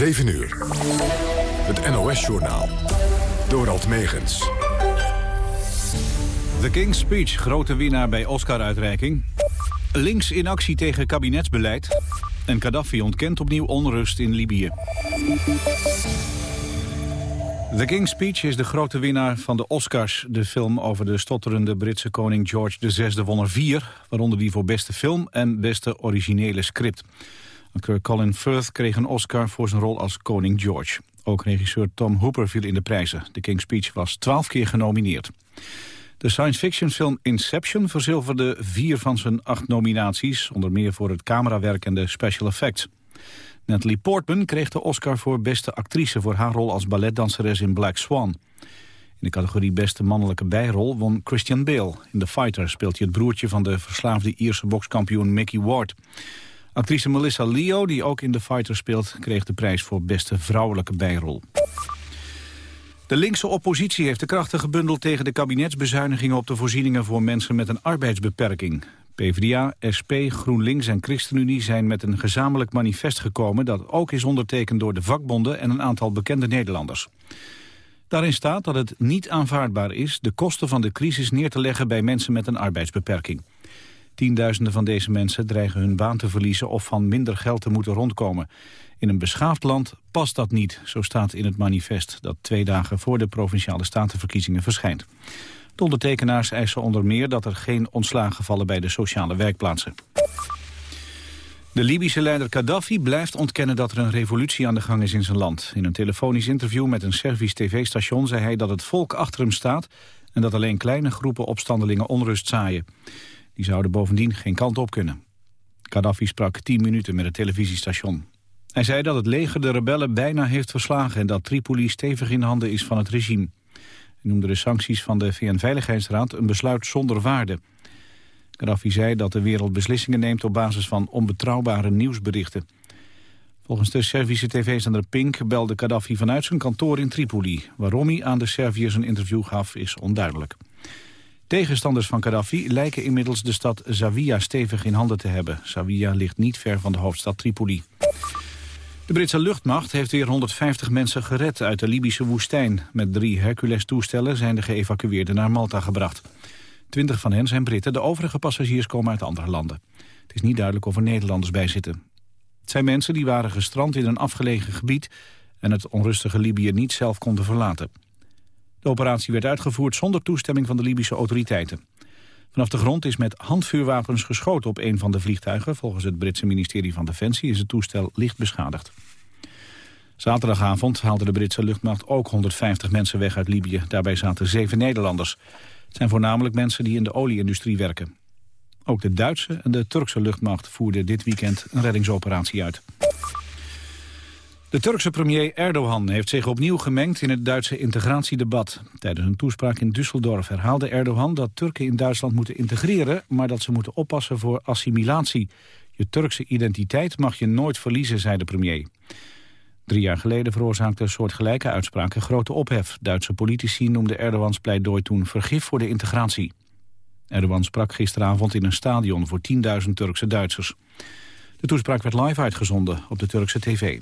7 uur. Het NOS-journaal. Dorald Megens. The King's Speech, grote winnaar bij Oscar-uitreiking. Links in actie tegen kabinetsbeleid. En Gaddafi ontkent opnieuw onrust in Libië. The King's Speech is de grote winnaar van de Oscars. De film over de stotterende Britse koning George VI won er vier... waaronder die voor beste film en beste originele script. Acteur Colin Firth kreeg een Oscar voor zijn rol als koning George. Ook regisseur Tom Hooper viel in de prijzen. The King's Speech was twaalf keer genomineerd. De science fiction film Inception verzilverde vier van zijn acht nominaties... onder meer voor het camerawerk en de special effects. Natalie Portman kreeg de Oscar voor beste actrice... voor haar rol als balletdanseres in Black Swan. In de categorie beste mannelijke bijrol won Christian Bale. In The Fighter speelt hij het broertje van de verslaafde Ierse bokskampioen Mickey Ward. Actrice Melissa Leo, die ook in The Fighter speelt... kreeg de prijs voor beste vrouwelijke bijrol. De linkse oppositie heeft de krachten gebundeld tegen de kabinetsbezuinigingen op de voorzieningen voor mensen met een arbeidsbeperking. PvdA, SP, GroenLinks en ChristenUnie zijn met een gezamenlijk manifest gekomen dat ook is ondertekend door de vakbonden en een aantal bekende Nederlanders. Daarin staat dat het niet aanvaardbaar is de kosten van de crisis neer te leggen bij mensen met een arbeidsbeperking. Tienduizenden van deze mensen dreigen hun baan te verliezen of van minder geld te moeten rondkomen. In een beschaafd land past dat niet, zo staat in het manifest dat twee dagen voor de Provinciale Statenverkiezingen verschijnt. De ondertekenaars eisen onder meer dat er geen ontslagen vallen bij de sociale werkplaatsen. De Libische leider Gaddafi blijft ontkennen dat er een revolutie aan de gang is in zijn land. In een telefonisch interview met een Servisch tv-station zei hij dat het volk achter hem staat... en dat alleen kleine groepen opstandelingen onrust zaaien. Die zouden bovendien geen kant op kunnen. Gaddafi sprak tien minuten met het televisiestation. Hij zei dat het leger de rebellen bijna heeft verslagen... en dat Tripoli stevig in handen is van het regime. Hij noemde de sancties van de VN-veiligheidsraad een besluit zonder waarde. Gaddafi zei dat de wereld beslissingen neemt op basis van onbetrouwbare nieuwsberichten. Volgens de Servische tv-zender Pink belde Gaddafi vanuit zijn kantoor in Tripoli. Waarom hij aan de Serviërs een interview gaf is onduidelijk. Tegenstanders van Gaddafi lijken inmiddels de stad Zawiya stevig in handen te hebben. Zawiya ligt niet ver van de hoofdstad Tripoli. De Britse luchtmacht heeft weer 150 mensen gered uit de Libische woestijn. Met drie Hercules-toestellen zijn de geëvacueerden naar Malta gebracht. Twintig van hen zijn Britten, de overige passagiers komen uit andere landen. Het is niet duidelijk of er Nederlanders bij zitten. Het zijn mensen die waren gestrand in een afgelegen gebied... en het onrustige Libië niet zelf konden verlaten. De operatie werd uitgevoerd zonder toestemming van de Libische autoriteiten. Vanaf de grond is met handvuurwapens geschoten op een van de vliegtuigen. Volgens het Britse ministerie van Defensie is het toestel licht beschadigd. Zaterdagavond haalde de Britse luchtmacht ook 150 mensen weg uit Libië. Daarbij zaten zeven Nederlanders. Het zijn voornamelijk mensen die in de olieindustrie werken. Ook de Duitse en de Turkse luchtmacht voerden dit weekend een reddingsoperatie uit. De Turkse premier Erdogan heeft zich opnieuw gemengd in het Duitse integratiedebat. Tijdens een toespraak in Düsseldorf herhaalde Erdogan dat Turken in Duitsland moeten integreren, maar dat ze moeten oppassen voor assimilatie. Je Turkse identiteit mag je nooit verliezen, zei de premier. Drie jaar geleden veroorzaakte soortgelijke uitspraken grote ophef. Duitse politici noemden Erdogans pleidooi toen vergif voor de integratie. Erdogan sprak gisteravond in een stadion voor 10.000 Turkse Duitsers. De toespraak werd live uitgezonden op de Turkse tv.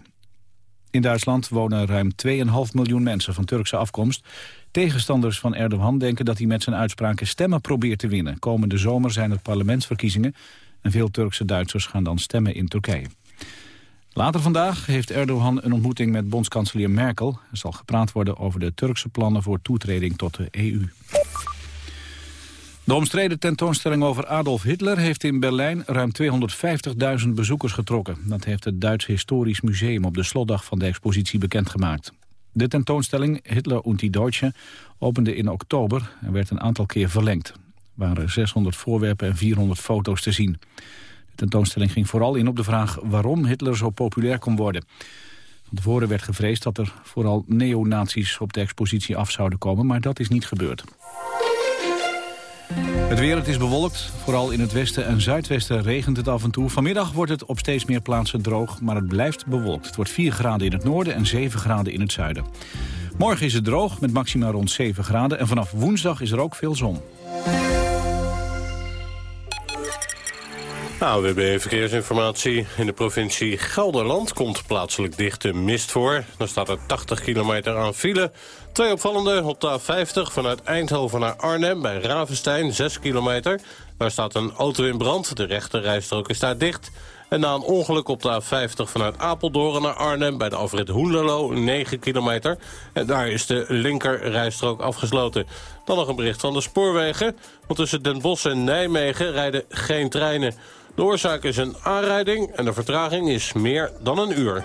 In Duitsland wonen ruim 2,5 miljoen mensen van Turkse afkomst. Tegenstanders van Erdogan denken dat hij met zijn uitspraken stemmen probeert te winnen. Komende zomer zijn er parlementsverkiezingen en veel Turkse Duitsers gaan dan stemmen in Turkije. Later vandaag heeft Erdogan een ontmoeting met bondskanselier Merkel. Er zal gepraat worden over de Turkse plannen voor toetreding tot de EU. De omstreden tentoonstelling over Adolf Hitler heeft in Berlijn ruim 250.000 bezoekers getrokken. Dat heeft het Duits Historisch Museum op de slotdag van de expositie bekendgemaakt. De tentoonstelling Hitler und die Deutsche opende in oktober en werd een aantal keer verlengd. Er waren 600 voorwerpen en 400 foto's te zien. De tentoonstelling ging vooral in op de vraag waarom Hitler zo populair kon worden. Van tevoren werd gevreesd dat er vooral neonazies op de expositie af zouden komen, maar dat is niet gebeurd. Het weer, het is bewolkt. Vooral in het westen en zuidwesten regent het af en toe. Vanmiddag wordt het op steeds meer plaatsen droog, maar het blijft bewolkt. Het wordt 4 graden in het noorden en 7 graden in het zuiden. Morgen is het droog met maxima rond 7 graden. En vanaf woensdag is er ook veel zon. Hebben verkeersinformatie. In de provincie Gelderland komt plaatselijk dichte mist voor. Dan staat er 80 kilometer aan file. Twee opvallende op de A50 vanuit Eindhoven naar Arnhem... bij Ravenstein, 6 kilometer. Daar staat een auto in brand. De rechte rijstrook is daar dicht. En na een ongeluk op de A50 vanuit Apeldoorn naar Arnhem... bij de afrit Hoenderlo, 9 kilometer. En daar is de linker rijstrook afgesloten. Dan nog een bericht van de spoorwegen. Want tussen Den Bosch en Nijmegen rijden geen treinen. De oorzaak is een aanrijding en de vertraging is meer dan een uur.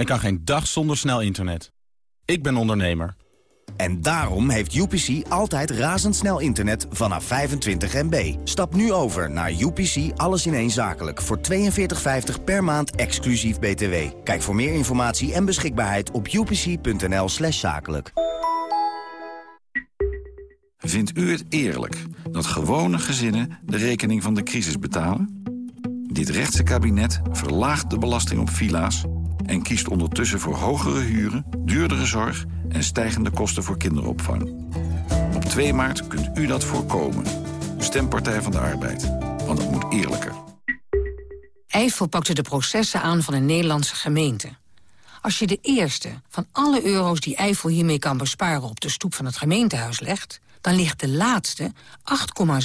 Ik kan geen dag zonder snel internet. Ik ben ondernemer. En daarom heeft UPC altijd razendsnel internet vanaf 25 MB. Stap nu over naar UPC Alles in één Zakelijk voor 42,50 per maand exclusief BTW. Kijk voor meer informatie en beschikbaarheid op upc.nl slash zakelijk. Vindt u het eerlijk dat gewone gezinnen de rekening van de crisis betalen? Dit rechtse kabinet verlaagt de belasting op villa's... en kiest ondertussen voor hogere huren, duurdere zorg en stijgende kosten voor kinderopvang. Op 2 maart kunt u dat voorkomen. Stem Partij van de Arbeid, want het moet eerlijker. Eiffel pakte de processen aan van een Nederlandse gemeente. Als je de eerste van alle euro's die Eiffel hiermee kan besparen... op de stoep van het gemeentehuis legt... dan ligt de laatste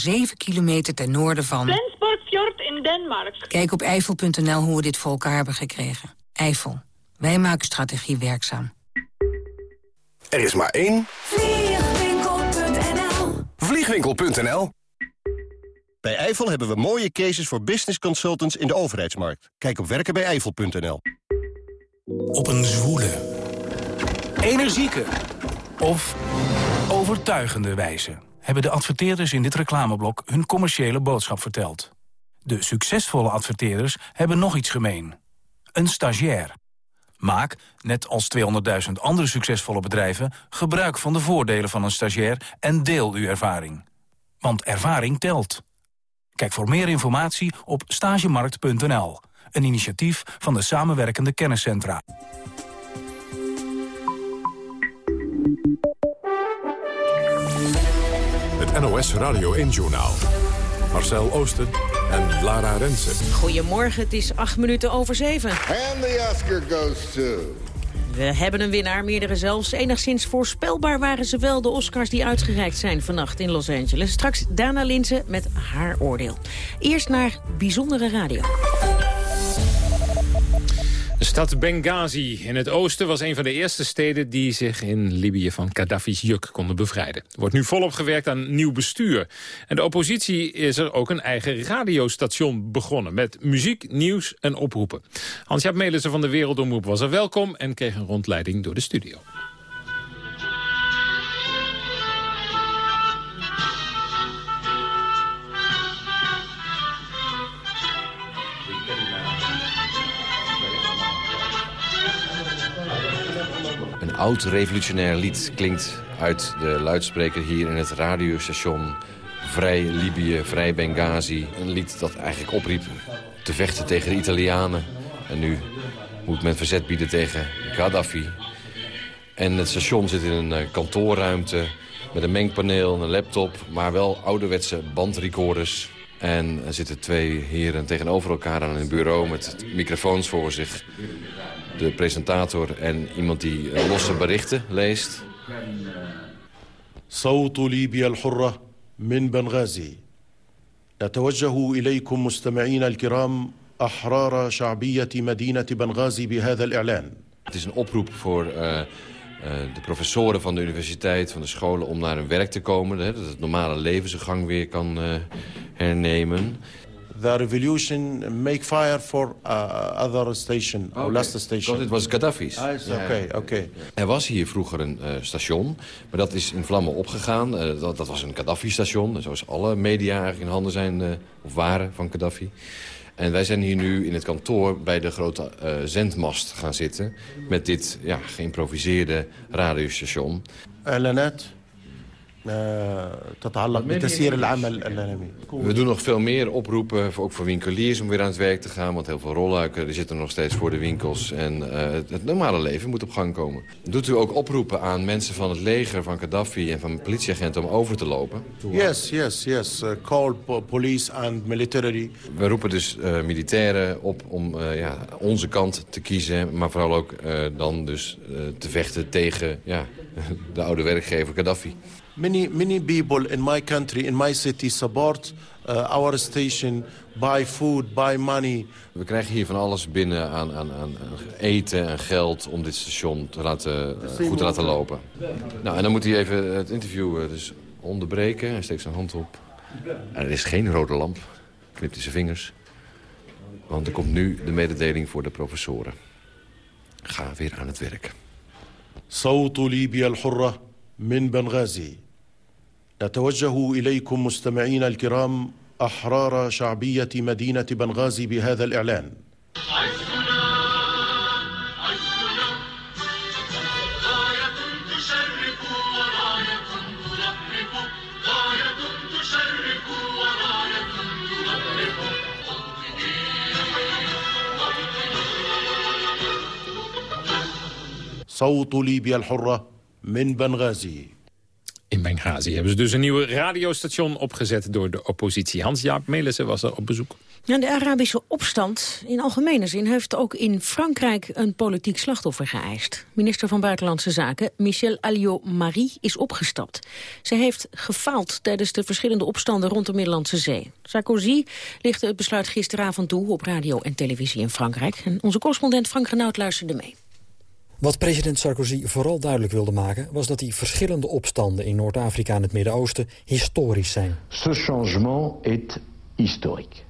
8,7 kilometer ten noorden van... Flensburgfjord in Denemarken. Kijk op eiffel.nl hoe we dit voor elkaar hebben gekregen. Eiffel. Wij maken strategie werkzaam. Er is maar één. Vliegwinkel.nl Vliegwinkel.nl Bij Eiffel hebben we mooie cases voor business consultants in de overheidsmarkt. Kijk op werkenbijeiffel.nl. Op een zwoele, energieke of overtuigende wijze... hebben de adverteerders in dit reclameblok hun commerciële boodschap verteld. De succesvolle adverteerders hebben nog iets gemeen. Een stagiair. Maak, net als 200.000 andere succesvolle bedrijven... gebruik van de voordelen van een stagiair en deel uw ervaring. Want ervaring telt. Kijk voor meer informatie op stagemarkt.nl. Een initiatief van de samenwerkende kenniscentra. Het NOS Radio 1-journaal. Marcel Oosten en Lara Rensen. Goedemorgen, het is acht minuten over zeven. And the Oscar goes to... We hebben een winnaar, meerdere zelfs. Enigszins voorspelbaar waren ze wel de Oscars die uitgereikt zijn vannacht in Los Angeles. Straks Dana Linsen met haar oordeel. Eerst naar Bijzondere Radio. De stad Benghazi in het oosten was een van de eerste steden... die zich in Libië van Gaddafi's juk konden bevrijden. Er wordt nu volop gewerkt aan nieuw bestuur. En de oppositie is er ook een eigen radiostation begonnen... met muziek, nieuws en oproepen. Hans-Jaap Melissen van de Wereldomroep was er welkom... en kreeg een rondleiding door de studio. Een oud revolutionair lied klinkt uit de luidspreker hier in het radiostation. Vrij Libië, vrij Benghazi. Een lied dat eigenlijk opriep te vechten tegen de Italianen. En nu moet men verzet bieden tegen Gaddafi. En het station zit in een eh, kantoorruimte met een mengpaneel, een laptop... maar wel ouderwetse bandrecorders. En er zitten twee heren tegenover elkaar aan een bureau met microfoons voor zich de presentator en iemand die uh, losse berichten leest. صوت ليبيا الحرة من بنغازي نتوجه إليكم مستمعينا الكرام أحرار شعبية مدينة بنغازي بهذا الإعلان Het is een oproep voor uh, uh, de professoren van de universiteit, van de scholen... om naar hun werk te komen, hè, dat het normale leven zijn gang weer kan uh, hernemen. the revolution make fire for uh, other station, okay. last station. Dit was Gaddafi's. Ah, er was hier vroeger een eh, station, maar dat is in vlammen opgegaan. Eh, dat, dat, was een Gaddafi-station, dus zoals alle media eigenlijk in handen zijn eh, of waren van Gaddafi. En wij zijn hier nu in het kantoor bij de grote zendmast gaan zitten... met dit ja, geïmproviseerde radiostation. Lennet. تتعلق بتسيير العمل الاعلامي We doen nog veel meer oproepen, voor- ook voor winkeliers om weer aan het werk te gaan. Want heel veel rolluiken die zitten nog steeds voor de winkels. En eh, het, het normale leven moet op gang komen. Doet u ook oproepen aan mensen van het leger, van Gaddafi en van politieagenten om over te lopen? Yes, yes, yes. Uh, call po- police and military. We roepen dus eh, militairen op om eh, ja, onze kant te kiezen. Maar vooral ook eh, dan dus eh, te vechten tegen ja, de oude werkgever Gaddafi. Many, many people in my country, in my city, support uh, our station, buy food, buy money. We krijgen hier van alles binnen aan, aan, aan aan eten en geld om dit station te laten, eh, goed te laten lopen. Nou, en dan moet hij even het interview eh, dus onderbreken. Hij steekt zijn hand op. En er is geen rode lamp. Knipt hij zijn vingers. Want er komt nu de mededeling voor de professoren. Ga weer aan het werk. صوت ليبيا الحرة من بنغازي نتوجه إليكم مستمعينا الكرام أحرار شعبية مدينة بنغازي بهذا الإعلان. صوت ليبيا الحرة من بنغازي. Benghazi hebben ze dus een nieuwe radiostation opgezet door de oppositie. Hans-Jaap Melissen was er op bezoek. Ja, de Arabische opstand in algemene zin heeft ook in Frankrijk een politiek slachtoffer geëist. Minister van Buitenlandse Zaken Michel Alliot-Marie is opgestapt. Ze heeft gefaald tijdens de verschillende opstanden rond de Middellandse Zee. Sarkozy lichtte het besluit gisteravond toe op radio en televisie in Frankrijk. En onze correspondent Frank Renaud luisterde mee. Wat president Sarkozy vooral duidelijk wilde maken... was dat die verschillende opstanden in Noord-Afrika en het Midden-Oosten historisch zijn. Ce changement est historique.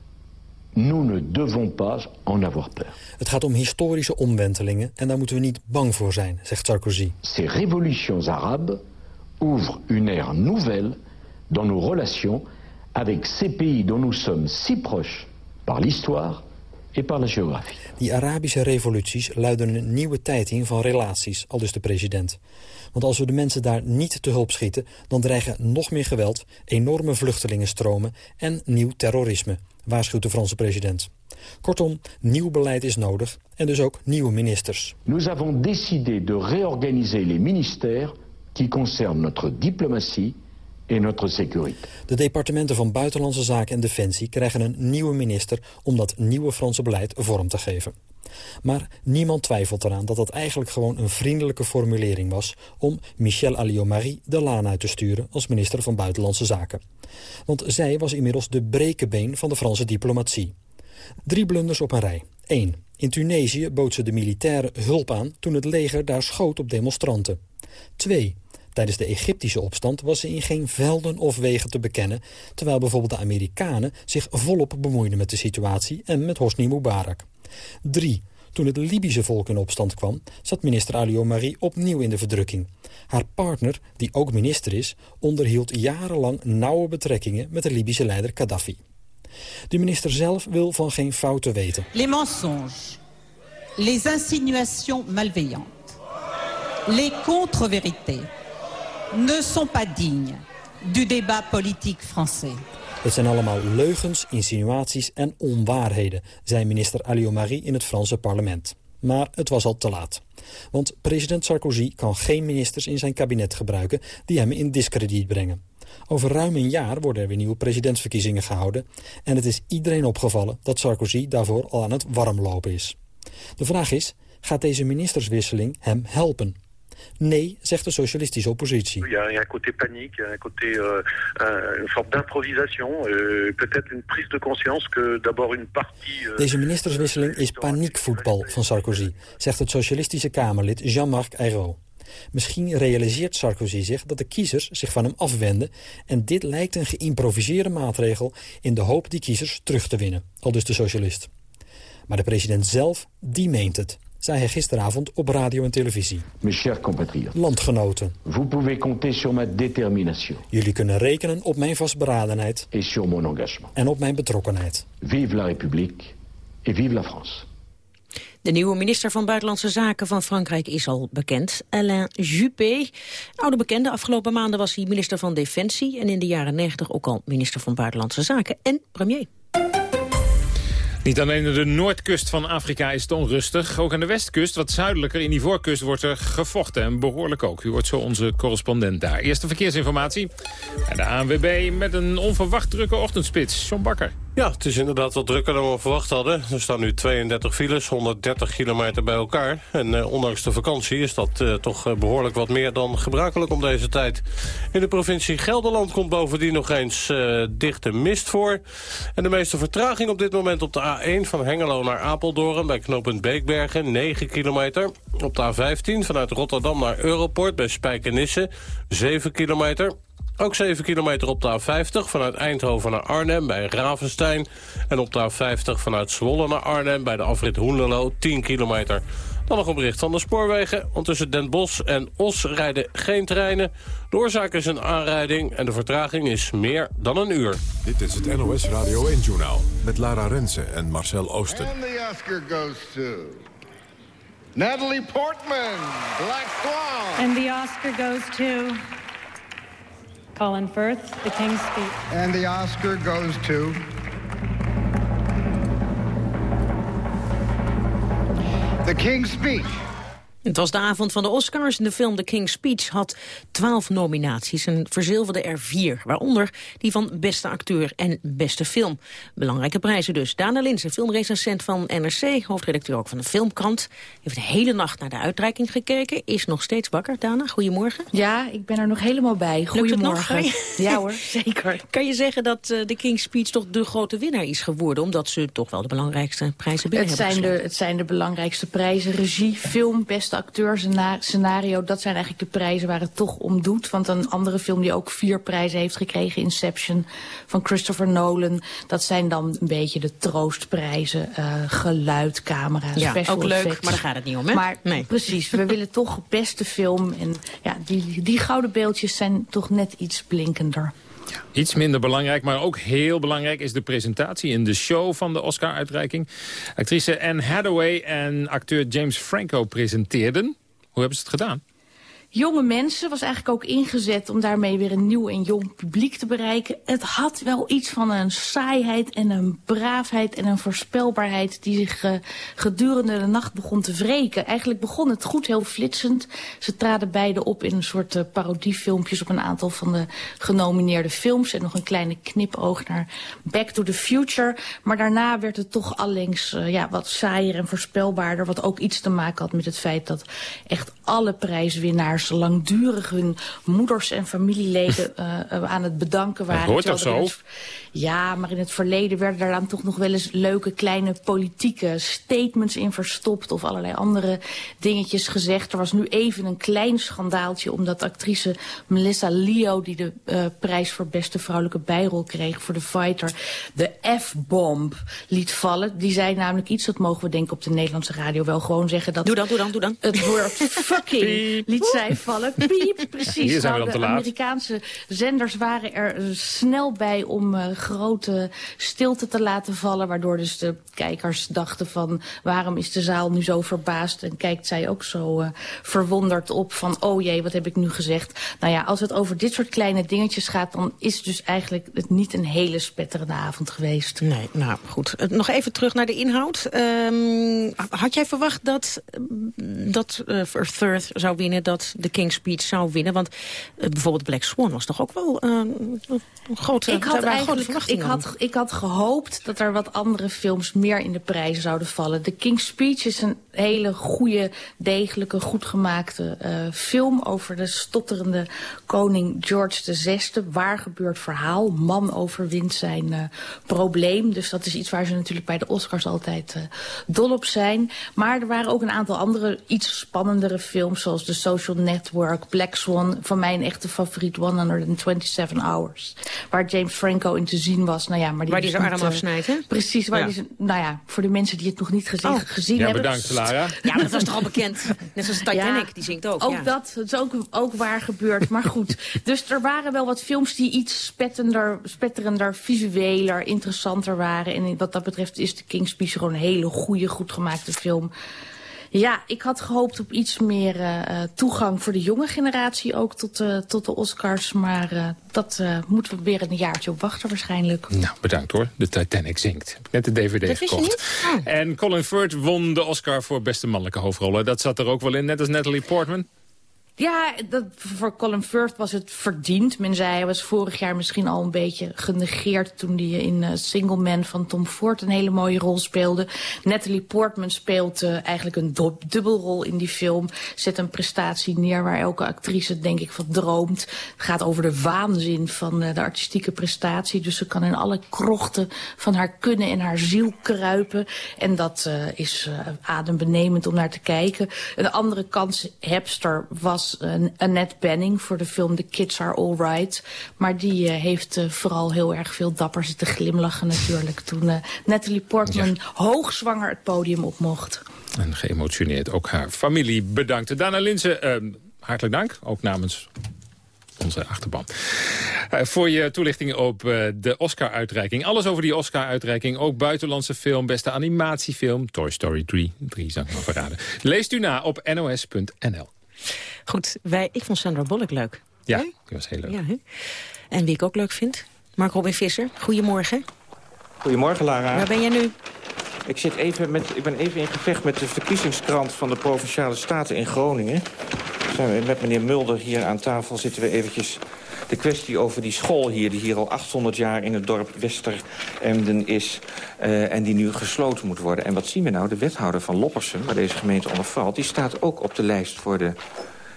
Nous ne devons pas en avoir peur. Het gaat om historische omwentelingen en daar moeten we niet bang voor zijn, zegt Sarkozy. Ces révolutions arabes ouvrent une ère nouvelle dans nos relations avec ces pays dont nous sommes si proches par l'histoire et par la géographie. Die Arabische revoluties luiden een nieuwe tijd in van relaties, aldus de president. Want als we de mensen daar niet te hulp schieten... dan dreigen nog meer geweld, enorme vluchtelingenstromen en nieuw terrorisme, waarschuwt de Franse president. Kortom, nieuw beleid is nodig en dus ook nieuwe ministers. Nous avons décidé de réorganiser les ministères qui concernent notre diplomatie De departementen van Buitenlandse Zaken en Defensie krijgen een nieuwe minister om dat nieuwe Franse beleid vorm te geven. Maar niemand twijfelt eraan dat dat eigenlijk gewoon een vriendelijke formulering was om Michel Alliot-Marie de laan uit te sturen als minister van Buitenlandse Zaken. Want zij was inmiddels de brekenbeen van de Franse diplomatie. Drie blunders op een rij. 1. In Tunesië bood ze de militaire hulp aan toen het leger daar schoot op demonstranten. 2. Tijdens de Egyptische opstand was ze in geen velden of wegen te bekennen... terwijl bijvoorbeeld de Amerikanen zich volop bemoeiden met de situatie... en met Hosni Mubarak. 3. Toen het Libische volk in opstand kwam... zat minister Alio-Marie opnieuw in de verdrukking. Haar partner, die ook minister is... onderhield jarenlang nauwe betrekkingen met de Libische leider Gaddafi. De minister zelf wil van geen fouten weten. Les mensonges, les insinuations malveillantes, les contre-vérités ne sont pas dignes du débat politique français. Het zijn allemaal leugens, insinuaties en onwaarheden, zei minister Alliot-Marie in het Franse parlement. Maar het was al te laat. Want president Sarkozy kan geen ministers in zijn kabinet gebruiken die hem in discrediet brengen. Over ruim een jaar worden er weer nieuwe presidentsverkiezingen gehouden... en het is iedereen opgevallen dat Sarkozy daarvoor al aan het warmlopen is. De vraag is, gaat deze ministerswisseling hem helpen? Nee, zegt de socialistische oppositie. Il y a, il y a un côté panique, un côté, euh, un- une sorte d'improvisation, euh, peut-être une prise de conscience que d'abord une partie... euh, Deze ministerswisseling is paniekvoetbal van Sarkozy, zegt het socialistische Kamerlid Jean-Marc Ayrault. Misschien realiseert Sarkozy zich dat de kiezers zich van hem afwenden... en dit lijkt een geïmproviseerde maatregel in de hoop die kiezers terug te winnen. Al dus de socialist. Maar de president zelf, die meent het zei hij gisteravond op radio en televisie. Mes chers compatriotes. Landgenoten. Vous pouvez compter sur ma détermination. Jullie kunnen rekenen op mijn vastberadenheid. Et sur mon engagement. En op mijn betrokkenheid. Vive la République et vive la France. De nieuwe minister van Buitenlandse Zaken van Frankrijk is al bekend. Alain Juppé. Oude bekende. Afgelopen maanden was hij minister van Defensie... en in de jaren 90 ook al minister van Buitenlandse Zaken en premier. Niet alleen de noordkust van Afrika is het onrustig. Ook aan de westkust, wat zuidelijker in Ivoorkust, wordt er gevochten. En behoorlijk ook. U wordt zo onze correspondent daar. Eerste verkeersinformatie. En de ANWB met een onverwacht drukke ochtendspits. John Bakker. Ja, het is inderdaad wat drukker dan we verwacht hadden. Er staan nu 32 files, 130 kilometer bij elkaar. En eh, ondanks de vakantie is dat eh, toch eh, behoorlijk wat meer dan gebruikelijk om deze tijd. In de provincie Gelderland komt bovendien nog eens eh, dichte mist voor. En de meeste vertraging op dit moment op de A1 van Hengelo naar Apeldoorn... bij knooppunt Beekbergen, 9 kilometer. Op de A15 vanuit Rotterdam naar Europort bij Spijkenisse, 7 kilometer. Ook 7 kilometer op de A50 vanuit Eindhoven naar Arnhem bij Ravenstein. En op de A50 vanuit Zwolle naar Arnhem bij de afrit Hoenderloo 10 kilometer. Dan nog een bericht van de spoorwegen. Want tussen Den Bosch en Os rijden geen treinen. De oorzaak is een aanrijding en de vertraging is meer dan een uur. Dit is het NOS Radio 1-journaal met Lara Rensen en Marcel Oosten. And the Oscar goes to Natalie Portman, Black Swan. And the Oscar goes to Colin Firth, The King's Speech. And the Oscar goes to The King's Speech. Het was de avond van de Oscars. De film The King's Speech had twaalf nominaties en verzilverde er vier. Waaronder die van beste acteur en beste film. Belangrijke prijzen dus. Dana Linsen, filmrecensent van NRC, hoofdredacteur ook van de Filmkrant. Heeft de hele nacht naar de uitreiking gekeken. Is nog steeds wakker. Dana, goedemorgen. Ja, ik ben er nog helemaal bij. Goedemorgen. Ja hoor, zeker. Kan je zeggen dat uh, de King's Speech toch de grote winnaar is geworden... omdat ze toch wel de belangrijkste prijzen binnen het hebben zijn de, Het zijn de belangrijkste prijzen. Regie, film, beste acteur, scenario. Dat zijn eigenlijk de prijzen waar het toch om doet. Want een andere film die ook vier prijzen heeft gekregen... Inception van Christopher Nolan. Dat zijn dan een beetje de troostprijzen. Uh, geluid, camera, ja, special ook leuk, effects. maar daar gaat het niet om, hè? Maar nee. precies, we willen toch beste film. En ja, die, die gouden beeldjes zijn toch net iets blinkender. Iets minder belangrijk, maar ook heel belangrijk is de presentatie in de show van de Oscar-uitreiking. Actrice Anne Hathaway en acteur James Franco presenteerden. Hoe hebben ze het gedaan? Jonge mensen was eigenlijk ook ingezet om daarmee weer een nieuw en jong publiek te bereiken. Het had wel iets van een saaiheid en een braafheid en een voorspelbaarheid die zich uh, gedurende de nacht begon te wreken. Eigenlijk begon het goed, heel flitsend. Ze traden beide op in een soort uh, parodiefilmpjes op een aantal van de genomineerde films. En nog een kleine knipoog naar Back to the Future. Maar daarna werd het toch allengs uh, ja, wat saaier en voorspelbaarder. Wat ook iets te maken had met het feit dat echt alle prijswinnaars langdurig hun moeders en familieleden uh, aan het bedanken waren. Dat hoort toch zo? Het, ja, maar in het verleden werden daar dan toch nog wel eens leuke kleine politieke statements in verstopt of allerlei andere dingetjes gezegd. Er was nu even een klein schandaaltje omdat actrice Melissa Leo, die de uh, prijs voor beste vrouwelijke bijrol kreeg voor The Fighter, de F-bomb liet vallen. Die zei namelijk iets, dat mogen we denken op de Nederlandse radio wel gewoon zeggen. Dat doe dan, doe dan, doe dan. Het woord fucking liet zij vallen. Piep, precies. Hier zijn we dan de te laat. Amerikaanse zenders waren er snel bij om uh, grote stilte te laten vallen. Waardoor dus de kijkers dachten van waarom is de zaal nu zo verbaasd. En kijkt zij ook zo uh, verwonderd op van oh jee, wat heb ik nu gezegd. Nou ja, als het over dit soort kleine dingetjes gaat. Dan is dus eigenlijk het niet een hele spetterende avond geweest. Nee, nou goed. Uh, nog even terug naar de inhoud. Um, had jij verwacht dat, dat uh, Third zou winnen, dat de King's Speech zou winnen? Want uh, bijvoorbeeld Black Swan was toch ook wel uh, een grote, ik had eigenlijk, grote ik had, ik had gehoopt dat er wat andere films meer in de prijzen zouden vallen. The King's Speech is een hele goede, degelijke, goed gemaakte uh, film over de stotterende koning George VI. Waar gebeurt verhaal? Man overwint zijn probleem. Dus dat is iets waar ze natuurlijk bij de Oscars altijd dol op zijn. Maar er waren ook een aantal andere, iets spannendere films, zoals The Social Network, Black Swan. Van mij een echte favoriet, 127 Hours. Waar James Franco in te zien was. Nou ja, maar die Waar die zijn arm eh, afsnijdt, hè? Precies, waar Ja. die zijn- nou ja, voor de mensen die het nog niet gezien, Oh. gezien Ja, hebben. bedankt, Lara. Ja, maar dat was toch al bekend? Net zoals Titanic, Ja, die zingt ook. Ook ja. dat, dat is ook, ook waar gebeurd. Maar goed, dus er waren wel wat films die iets spettender, spetterender, visueler, interessanter waren. En wat dat betreft is The King's Speech gewoon een hele goede, goed gemaakte film. Ja, ik had gehoopt op iets meer eh, eh, toegang voor de jonge generatie ook tot, eh, tot de Oscars. Maar dat moeten we weer een jaartje op wachten waarschijnlijk. Nou, bedankt hoor. De Titanic zingt. Heb ik net de DVD Dat gekocht. niet? Oh. En Colin Firth won de Oscar voor beste mannelijke hoofdrollen. Dat zat er ook wel in, net als Natalie Portman. Ja, dat, voor Colin Firth was het verdiend. Men zei, hij was vorig jaar misschien al een beetje genegeerd... toen hij in eh, Single Man van Tom Ford een hele mooie rol speelde. Natalie Portman speelt eh, eigenlijk een dubbelrol in die film. Zet een prestatie neer waar elke actrice denk ik van droomt. Het gaat over de waanzin van eh, de artistieke prestatie. Dus ze kan in alle krochten van haar kunnen en haar ziel kruipen. En dat is adembenemend om naar te kijken. Een andere kanshebster was eh, Annette Benning voor de film The Kids Are Alright. Maar die eh, heeft eh, vooral heel erg veel dapper zitten glimlachen natuurlijk... toen eh, Natalie Portman hoogzwanger het podium op mocht. En geëmotioneerd ook haar familie bedankt. Dana Linsen, eh, hartelijk dank. Ook namens onze achterban. Voor je toelichting op de Oscar-uitreiking. Alles over die Oscar-uitreiking. Ook buitenlandse film, beste animatiefilm. Toy Story 3. 3 zou ik maar verraden. Leest u na op nos.nl. Goed, wij, ik vond Sandra Bullock leuk. Ja, die was heel leuk. Ja, hè? En wie ik ook leuk vind, Mark Robin Visser. Goedemorgen. Goedemorgen, Lara. Waar ben jij nu? Ik, zit even met, ik ben even in gevecht met de verkiezingskrant van de Provinciale Staten in Groningen. Zijn we met meneer Mulder hier aan tafel zitten we eventjes de kwestie over die school hier... die hier al 800 jaar in het dorp Westeremden is... eh, en die nu gesloten moet worden. En wat zien we nou? De wethouder van Loppersum, waar deze gemeente onder valt... die staat ook op de lijst voor de,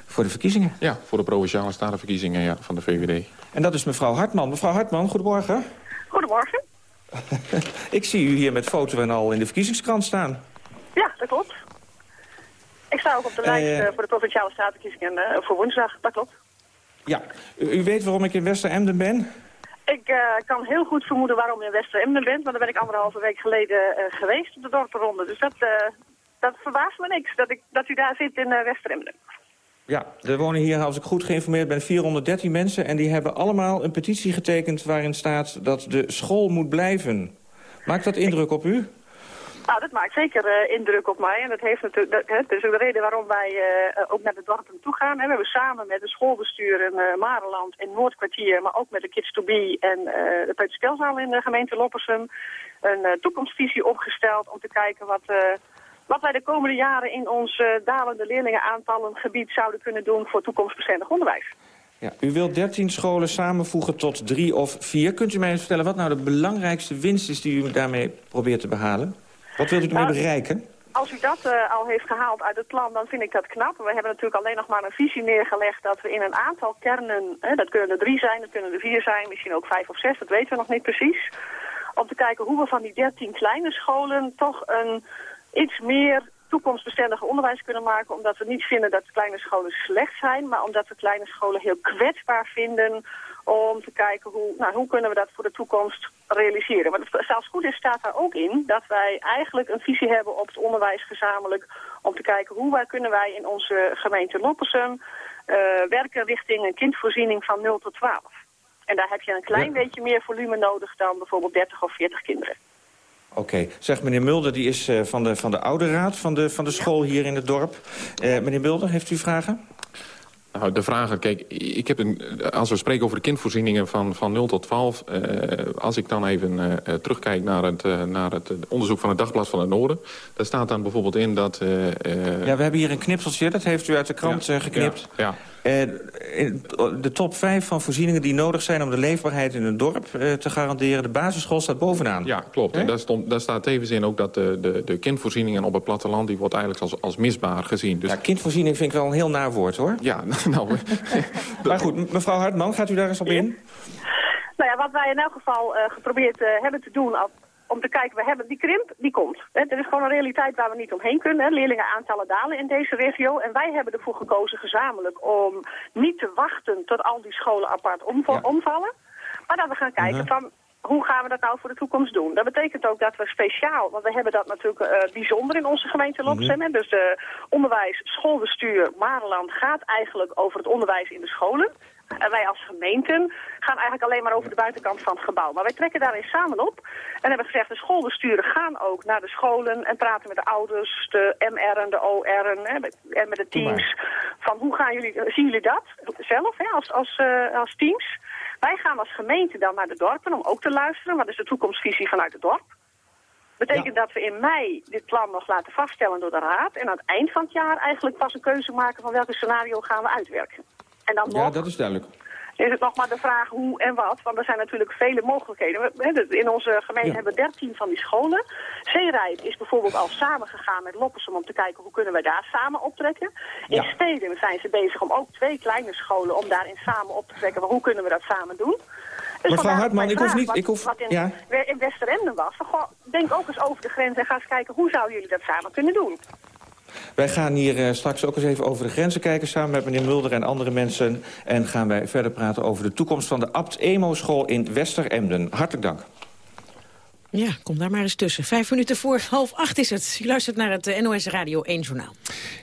voor de verkiezingen. Ja, voor de Provinciale Statenverkiezingen ja, van de VVD. En dat is mevrouw Hartman. Mevrouw Hartman, goedemorgen. Goedemorgen. Ik zie u hier met foto en al in de verkiezingskrant staan. Ja, dat klopt. Ik sta ook op de Eh, lijst eh, voor de Provinciale Statenverkiezingen eh, voor woensdag. Dat klopt. Ja, u, u weet waarom ik in Westeremden ben? Ik eh, kan heel goed vermoeden waarom je in Westeremden bent, want daar ben ik anderhalve week geleden eh, geweest op de dorpenronde. Dus dat, eh, dat verbaast me niks, dat, ik, dat u daar zit in uh, Westeremden. Ja, er wonen hier, als ik goed geïnformeerd ben, 413 mensen... en die hebben allemaal een petitie getekend waarin staat dat de school moet blijven. Maakt dat indruk op u? Nou, dat maakt zeker eh, indruk op mij. En dat, heeft natuurlijk, dat, hè, is ook de reden waarom wij eh, ook naar de dorpen toe gaan. We hebben samen met het schoolbestuur in eh Mareland en Noordkwartier... maar ook met de Kids to Be en eh, de Peuterskelzaal in de gemeente Loppersum... een eh, toekomstvisie opgesteld om te kijken wat... eh, wat wij de komende jaren in ons eh, dalende leerlingenaantallen gebied zouden kunnen doen voor toekomstbestendig onderwijs. Ja, u wilt 13 scholen samenvoegen tot drie of vier. Kunt u mij eens vertellen wat nou de belangrijkste winst is die u daarmee probeert te behalen? Wat wilt u ermee Nou, bereiken? Als u dat eh, al heeft gehaald uit het plan, dan vind ik dat knap. We hebben natuurlijk alleen nog maar een visie neergelegd dat we in een aantal kernen, hè, dat kunnen er drie zijn, dat kunnen er vier zijn, misschien ook vijf of zes, dat weten we nog niet precies. Om te kijken hoe we van die 13 kleine scholen toch een iets meer toekomstbestendige onderwijs kunnen maken. Omdat we niet vinden dat kleine scholen slecht zijn, maar omdat we kleine scholen heel kwetsbaar vinden om te kijken hoe, nou, hoe kunnen we dat voor de toekomst realiseren. Het, zelfs goed is staat daar ook in dat wij eigenlijk een visie hebben op het onderwijs gezamenlijk om te kijken hoe wij kunnen wij in onze gemeente Loppersum uh, werken richting een kindvoorziening van 0 tot 12. En daar heb je een klein ja. beetje meer volume nodig dan bijvoorbeeld 30 of 40 kinderen. Oké, okay. zeg meneer Mulder, die is uh, van, de, van de oude raad van de, van de school hier in het dorp. Uh, meneer Mulder, heeft u vragen? Nou, de vragen, kijk, ik heb een, als we spreken over de kindvoorzieningen van, van 0 tot 12... Uh, als ik dan even uh, terugkijk naar het, uh, naar het onderzoek van het Dagblad van het Noorden... daar staat dan bijvoorbeeld in dat... ja, we hebben hier een knipseltje, dat heeft u uit de krant ja, geknipt. Ja, de top 5 van voorzieningen die nodig zijn om de leefbaarheid in een dorp te garanderen... de basisschool staat bovenaan. Ja, klopt. He? En daar, stond, daar staat tevens in ook dat de, de, de kindvoorzieningen op het platteland... die wordt eigenlijk als, als misbaar gezien. Dus... Ja, kindvoorziening vind ik wel een heel naar woord, hoor. Ja, nou... maar goed, mevrouw Hartman, gaat u daar eens op in? Nou ja, wat wij in elk geval uh, geprobeerd uh, hebben te doen... om te kijken, we hebben die krimp, die komt. Hè, er is gewoon een realiteit waar we niet omheen kunnen. Hè. Leerlingenaantallen dalen in deze regio. En wij hebben ervoor gekozen gezamenlijk om niet te wachten tot al die scholen apart omvallen. Maar dat we gaan kijken van hoe gaan we dat nou voor de toekomst doen? Dat betekent ook dat we speciaal, want we hebben dat natuurlijk uh, bijzonder in onze gemeente Lopsem. Mm Dus de onderwijs, schoolbestuur Mareland gaat eigenlijk over het onderwijs in de scholen. En wij als gemeenten gaan eigenlijk alleen maar over de buitenkant van het gebouw. Maar wij trekken daarin samen op. En hebben gezegd, de schoolbesturen gaan ook naar de scholen en praten met de ouders, de MR'en, de OR'en en met de teams. Van hoe gaan jullie, zien jullie dat zelf hè, als, als, uh, als teams? Wij gaan als gemeente dan naar de dorpen om ook te luisteren. Wat is de toekomstvisie vanuit het dorp? Betekent dat we in mei dit plan nog laten vaststellen door de Raad. En aan het eind van het jaar eigenlijk pas een keuze maken van welke scenario gaan we uitwerken. En dan ja, dat is duidelijk is het nog maar de vraag hoe en wat. Want er zijn natuurlijk vele mogelijkheden. In onze gemeente hebben we 13 van die scholen. Zeerijp is bijvoorbeeld al samengegaan met Loppersum om te kijken hoe kunnen we daar samen optrekken. In steden zijn ze bezig om ook twee kleine scholen om daarin samen op te trekken. Maar hoe kunnen we dat samen doen? Dus Mevrouw Hartman, ik hoef niet... ik hoef, wat in, ja. in Westeremden was, denk ook eens over de grens en ga eens kijken hoe zouden jullie dat samen kunnen doen. Wij gaan hier uh, straks ook eens even over de grenzen kijken... samen met meneer Mulder en andere mensen. En gaan wij verder praten over de toekomst van de Abt-Emo-school in Westeremden. Hartelijk dank. Ja, kom daar maar eens tussen. Vijf minuten voor half acht is het. U luistert naar het eh, NOS Radio 1 Journaal.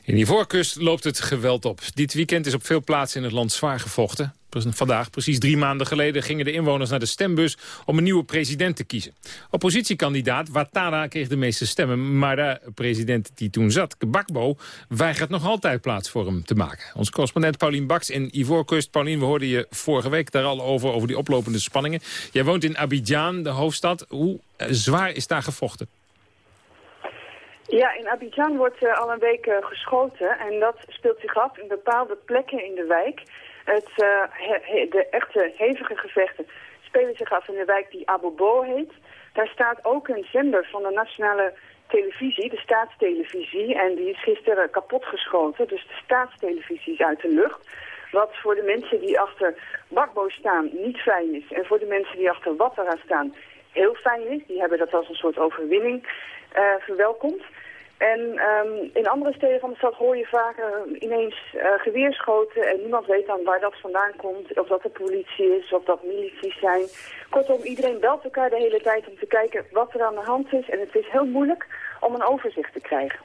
In die voorkust loopt het geweld op. Dit weekend is op veel plaatsen in het land zwaar gevochten. Vandaag, precies drie maanden geleden, gingen de inwoners naar de stembus om een nieuwe president te kiezen. Oppositiekandidaat Watara kreeg de meeste stemmen, maar de president die toen zat, Bakbo, weigert nog altijd plaats voor hem te maken. Onze correspondent Paulien Baks in Ivoorkust. Paulien, we hoorden je vorige week daar al over, over die oplopende spanningen. Jij woont in Abidjan, de hoofdstad. Hoe eh, zwaar is daar gevochten? Ja, in Abidjan wordt uh, al een week uh, geschoten en dat speelt zich af in bepaalde plekken in de wijk. Het, uh, de echte hevige gevechten spelen zich af in de wijk die Abobo heet. Daar staat ook een zender van de nationale televisie, de staatstelevisie. En die is gisteren kapotgeschoten, dus de staatstelevisie is uit de lucht. Wat voor de mensen die achter Bakbo staan niet fijn is. En voor de mensen die achter Wattara staan heel fijn is. Die hebben dat als een soort overwinning uh, verwelkomd. En um, in andere steden van de stad hoor je vaker ineens uh, geweerschoten en niemand weet dan waar dat vandaan komt. Of dat de politie is, of dat milities zijn. Kortom, iedereen belt elkaar de hele tijd om te kijken wat er aan de hand is. En het is heel moeilijk om een overzicht te krijgen.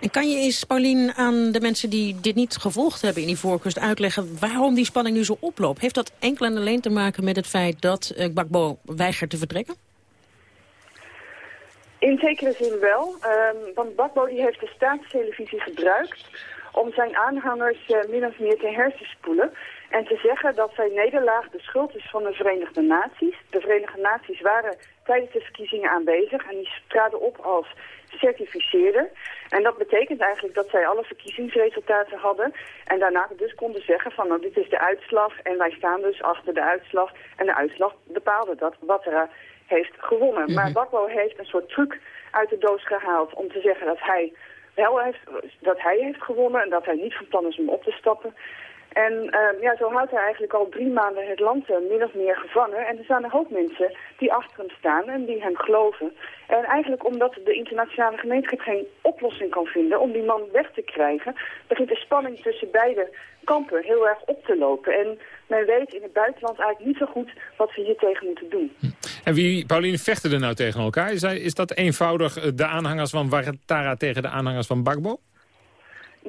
En kan je eens, Paulien, aan de mensen die dit niet gevolgd hebben in die voorkust uitleggen waarom die spanning nu zo oploopt? Heeft dat enkel en alleen te maken met het feit dat uh, Gbagbo weigert te vertrekken? In zekere zin wel, um, want Bakbo heeft de staatstelevisie gebruikt om zijn aanhangers uh, min of meer te hersenspoelen. En te zeggen dat zijn nederlaag de schuld is van de Verenigde Naties. De Verenigde Naties waren tijdens de verkiezingen aanwezig en die traden op als certificeerder. En dat betekent eigenlijk dat zij alle verkiezingsresultaten hadden. En daarna dus konden zeggen van nou dit is de uitslag en wij staan dus achter de uitslag. En de uitslag bepaalde dat wat er heeft gewonnen. Maar Bakbo heeft een soort truc uit de doos gehaald om te zeggen dat hij wel heeft, dat hij heeft gewonnen en dat hij niet van plan is om op te stappen. En uh, ja, zo houdt hij eigenlijk al drie maanden het land uh, min of meer gevangen. En er zijn een hoop mensen die achter hem staan en die hem geloven. En eigenlijk omdat de internationale gemeenschap geen oplossing kan vinden om die man weg te krijgen... begint de spanning tussen beide kampen heel erg op te lopen. En men weet in het buitenland eigenlijk niet zo goed wat ze hier tegen moeten doen. En wie, Pauline, vechten er nou tegen elkaar? Is, dat eenvoudig eh, de aanhangers van Wagatara tegen de aanhangers van Bagbo?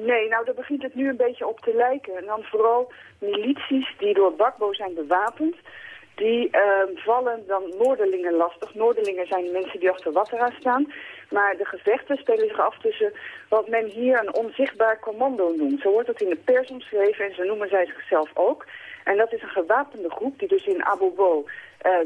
Nee, nou daar begint het nu een beetje op te lijken. En dan vooral milities die door Bakbo zijn bewapend. Die uh, vallen dan Noorderlingen lastig. Noorderlingen zijn mensen die achter Wattera staan. Maar de gevechten spelen zich af tussen wat men hier een onzichtbaar commando noemt. Zo wordt het in de pers omschreven en zo noemen zij zichzelf ook. En dat is een gewapende groep die dus in Abobo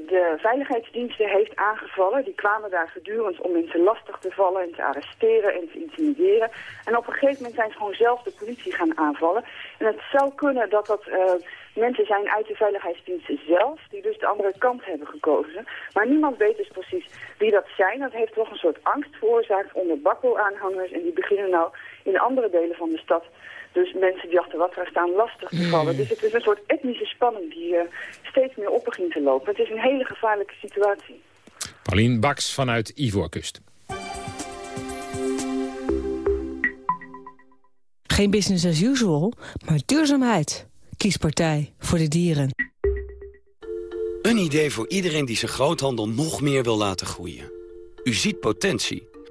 de veiligheidsdiensten heeft aangevallen. Die kwamen daar gedurend om mensen lastig te vallen en te arresteren en te intimideren. En op een gegeven moment zijn ze gewoon zelf de politie gaan aanvallen. En het zou kunnen dat dat uh, mensen zijn uit de veiligheidsdiensten zelf, die dus de andere kant hebben gekozen. Maar niemand weet dus precies wie dat zijn. Dat heeft toch een soort angst veroorzaakt onder Bakbo-aanhangers. En die beginnen nou in andere delen van de stad dus mensen die achter Watra staan lastig te vallen. Dus het is een soort etnische spanning die uh, steeds meer op begint te lopen. Het is een hele gevaarlijke situatie. Paulien Baks vanuit Ivoorkust. Geen business as usual, maar duurzaamheid. Kies partij voor de dieren. Een idee voor iedereen die zijn groothandel nog meer wil laten groeien. U ziet potentie,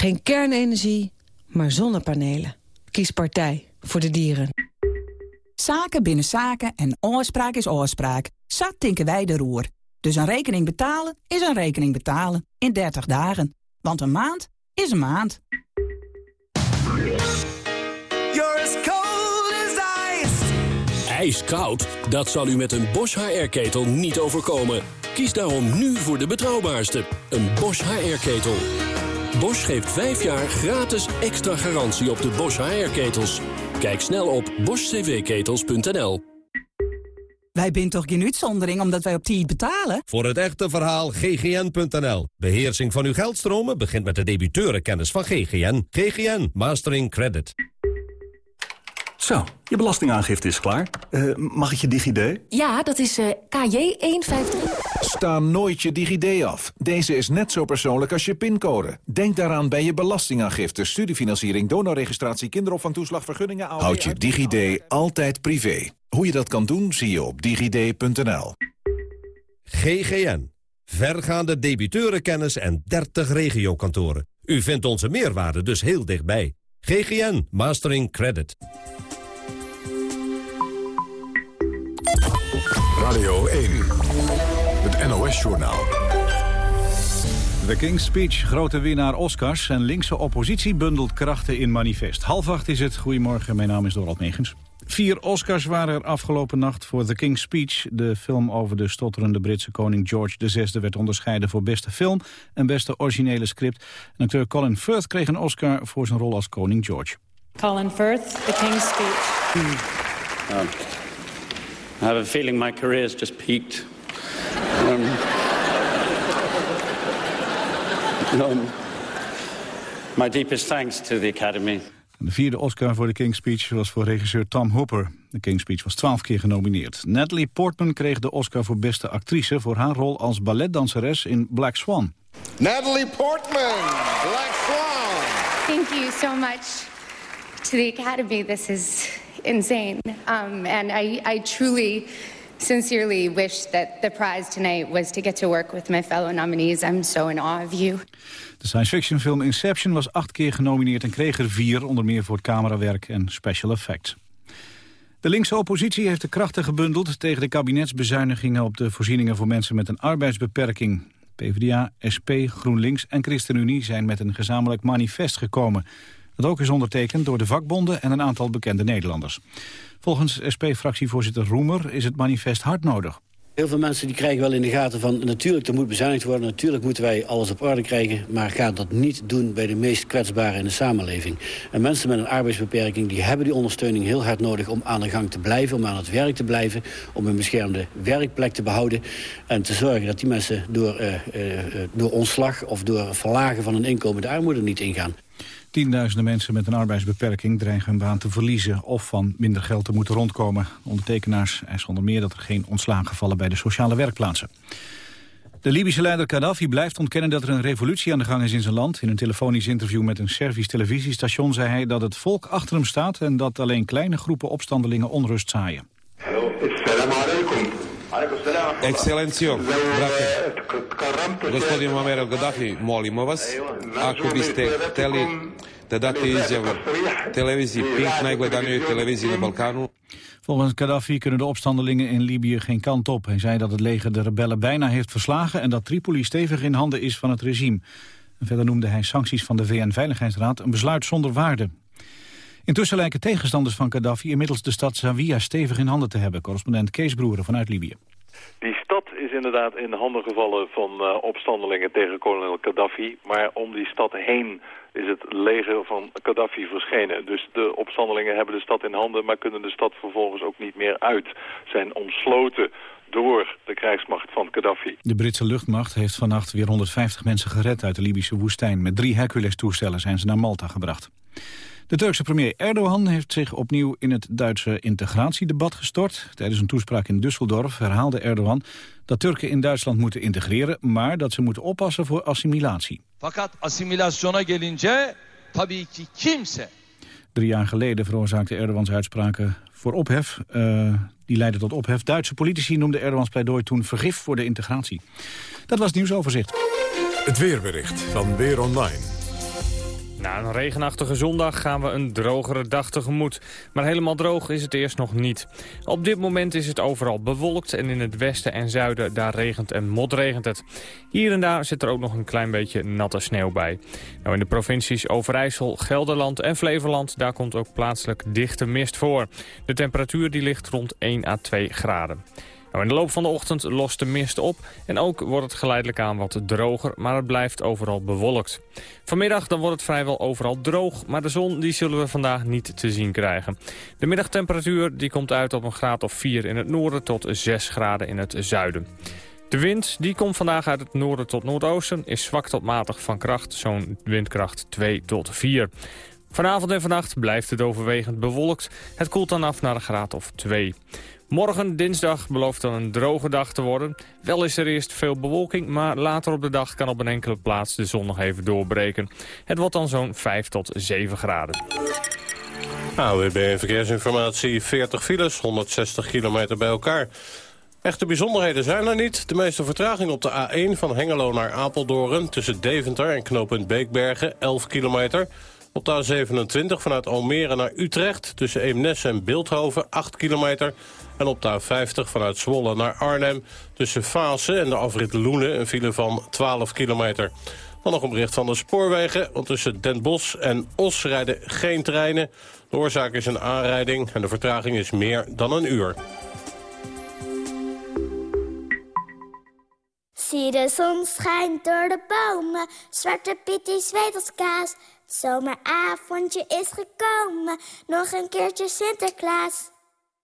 Geen kernenergie, maar zonnepanelen. Kies partij voor de dieren. Zaken binnen zaken en oorspraak is oorspraak. Zat tinken wij de roer. Dus een rekening betalen is een rekening betalen. In 30 dagen. Want een maand is een maand. You're as cold as ice. IJskoud? Dat zal u met een Bosch HR-ketel niet overkomen. Kies daarom nu voor de betrouwbaarste, een Bosch HR-ketel. Bosch geeft 5 jaar gratis extra garantie op de Bosch HR-ketels. Kijk snel op boschcvketels.nl. Wij zijn toch geen uitzondering omdat wij op tijd betalen? Voor het echte verhaal ggn.nl. Beheersing van uw geldstromen begint met de debiteurenkennis van GGN. GGN Mastering Credit. Zo, je belastingaangifte is klaar. Eh, mag ik je DigiD? Ja, dat is eh, KJ153. Sta nooit je DigiD af. Deze is net zo persoonlijk als je pincode. Denk daaraan bij je belastingaangifte, studiefinanciering, donorregistratie, kinderopvangtoeslag, vergunningen... Houd je DigiD altijd privé. Hoe je dat kan doen, zie je op digid.nl. GGN. Vergaande debiteurenkennis en 30 regiokantoren. U vindt onze meerwaarde dus heel dichtbij. GGN Mastering Credit. Radio 1. Het NOS-journaal. The King's Speech, grote winnaar Oscars. En linkse oppositie bundelt krachten in manifest. Half acht is het. Goedemorgen, mijn naam is Dorald Megens. Vier Oscars waren er afgelopen nacht voor The King's Speech. De film over de stotterende Britse koning George VI werd onderscheiden voor beste film en beste originele script. En acteur Colin Firth kreeg een Oscar voor zijn rol als koning George. Colin Firth, The King's Speech. Um, I have a feeling my career has just peaked. Um, um, my deepest thanks to the Academy. De vierde Oscar voor de King's Speech was voor regisseur Tom Hooper. De King's Speech was twaalf keer genomineerd. Natalie Portman kreeg de Oscar voor beste actrice... voor haar rol als balletdanseres in Black Swan. Natalie Portman, Black Swan. Thank you so much to the Academy. This is insane. Um, and I, I truly, sincerely wish that the prize tonight was to get to work with my fellow nominees. I'm so in awe of you. De science fiction film Inception was acht keer genomineerd en kreeg er vier, onder meer voor het camerawerk en special effects. De linkse oppositie heeft de krachten gebundeld tegen de kabinetsbezuinigingen op de voorzieningen voor mensen met een arbeidsbeperking. PvdA, SP, GroenLinks en ChristenUnie zijn met een gezamenlijk manifest gekomen. Dat ook is ondertekend door de vakbonden en een aantal bekende Nederlanders. Volgens SP-fractievoorzitter Roemer is het manifest hard nodig. Heel veel mensen die krijgen wel in de gaten van... natuurlijk, er moet bezuinigd worden, natuurlijk moeten wij alles op orde krijgen... maar ga dat niet doen bij de meest kwetsbaren in de samenleving. En mensen met een arbeidsbeperking die hebben die ondersteuning heel hard nodig... om aan de gang te blijven, om aan het werk te blijven... om een beschermde werkplek te behouden... en te zorgen dat die mensen door, uh, uh, door ontslag of door verlagen van hun inkomen... de armoede niet ingaan. Tienduizenden mensen met een arbeidsbeperking dreigen hun baan te verliezen... of van minder geld te moeten rondkomen. Ondertekenaars eisen onder meer dat er geen ontslagen vallen bij de sociale werkplaatsen. De Libische leider Gaddafi blijft ontkennen dat er een revolutie aan de gang is in zijn land. In een telefonisch interview met een Servisch televisiestation zei hij dat het volk achter hem staat... en dat alleen kleine groepen opstandelingen onrust zaaien. Ekscelencijo, brate, gospodin Muammar al-Gaddafi, molimo vas, ako biste hteli da date izjavu televiziji Pink, najgledanijoj televiziji na Balkanu. Volgens Gaddafi kunnen de opstandelingen in Libië geen kant op. Hij zei dat het leger de rebellen bijna heeft verslagen... en dat Tripoli stevig in handen is van het regime. Verder noemde hij sancties van de VN-veiligheidsraad een besluit zonder waarde. Intussen lijken tegenstanders van Gaddafi inmiddels de stad Zawiya stevig in handen te hebben. Correspondent Kees Broeren vanuit Libië. Die stad is inderdaad in handen gevallen van uh, opstandelingen tegen kolonel Gaddafi. Maar om die stad heen is het leger van Gaddafi verschenen. Dus de opstandelingen hebben de stad in handen, maar kunnen de stad vervolgens ook niet meer uit. Zijn omsloten door de krijgsmacht van Gaddafi. De Britse luchtmacht heeft vannacht weer 150 mensen gered uit de Libische woestijn. Met drie Hercules-toestellen zijn ze naar Malta gebracht. De Turkse premier Erdogan heeft zich opnieuw in het Duitse integratiedebat gestort. Tijdens een toespraak in Düsseldorf herhaalde Erdogan dat Turken in Duitsland moeten integreren, maar dat ze moeten oppassen voor assimilatie. Fakat assimilasyona gelince tabii ki kimse Drie jaar geleden veroorzaakte Erdogans uitspraken voor ophef. Uh, die leidden tot ophef. Duitse politici noemden Erdogans pleidooi toen vergif voor de integratie. Dat was het nieuwsoverzicht. Het weerbericht van Weer Online. Na een regenachtige zondag gaan we een drogere dag tegemoet. Maar helemaal droog is het eerst nog niet. Op dit moment is het overal bewolkt en in het westen en zuiden daar regent en modregent het. Hier en daar zit er ook nog een klein beetje natte sneeuw bij. Nou, in de provincies Overijssel, Gelderland en Flevoland... daar komt ook plaatselijk dichte mist voor. De temperatuur die ligt rond 1 à 2 graden. Nou, in de loop van de ochtend lost de mist op en ook wordt het geleidelijk aan wat droger, maar het blijft overal bewolkt. Vanmiddag dan wordt het vrijwel overal droog, maar de zon die zullen we vandaag niet te zien krijgen. De middagtemperatuur die komt uit op een graad of 4 in het noorden tot 6 graden in het zuiden. De wind die komt vandaag uit het noorden tot noordoosten, is zwak tot matig van kracht, zo'n windkracht 2 tot 4. Vanavond en vannacht blijft het overwegend bewolkt. Het koelt dan af naar een graad of 2. Morgen, dinsdag, belooft dan een droge dag te worden. Wel is er eerst veel bewolking, maar later op de dag kan op een enkele plaats de zon nog even doorbreken. Het wordt dan zo'n 5 tot 7 graden. AWB Verkeersinformatie, 40 files, 160 kilometer bij elkaar. Echte bijzonderheden zijn er niet. De meeste vertraging op de A1 van Hengelo naar Apeldoorn... tussen Deventer en knooppunt Beekbergen, 11 kilometer... Op de A27 vanuit Almere naar Utrecht tussen Eemnes en Beeldhoven 8 kilometer. En op de A50 vanuit Zwolle naar Arnhem tussen Fase en de afrit Loenen een file van 12 kilometer. Dan nog een bericht van de spoorwegen, want tussen Den Bosch en Os rijden geen treinen. De oorzaak is een aanrijding en de vertraging is meer dan een uur. Zie de zon schijnt door de bomen, Zwarte Piet die kaas. Zomeravondje is gekomen, nog een keertje Sinterklaas.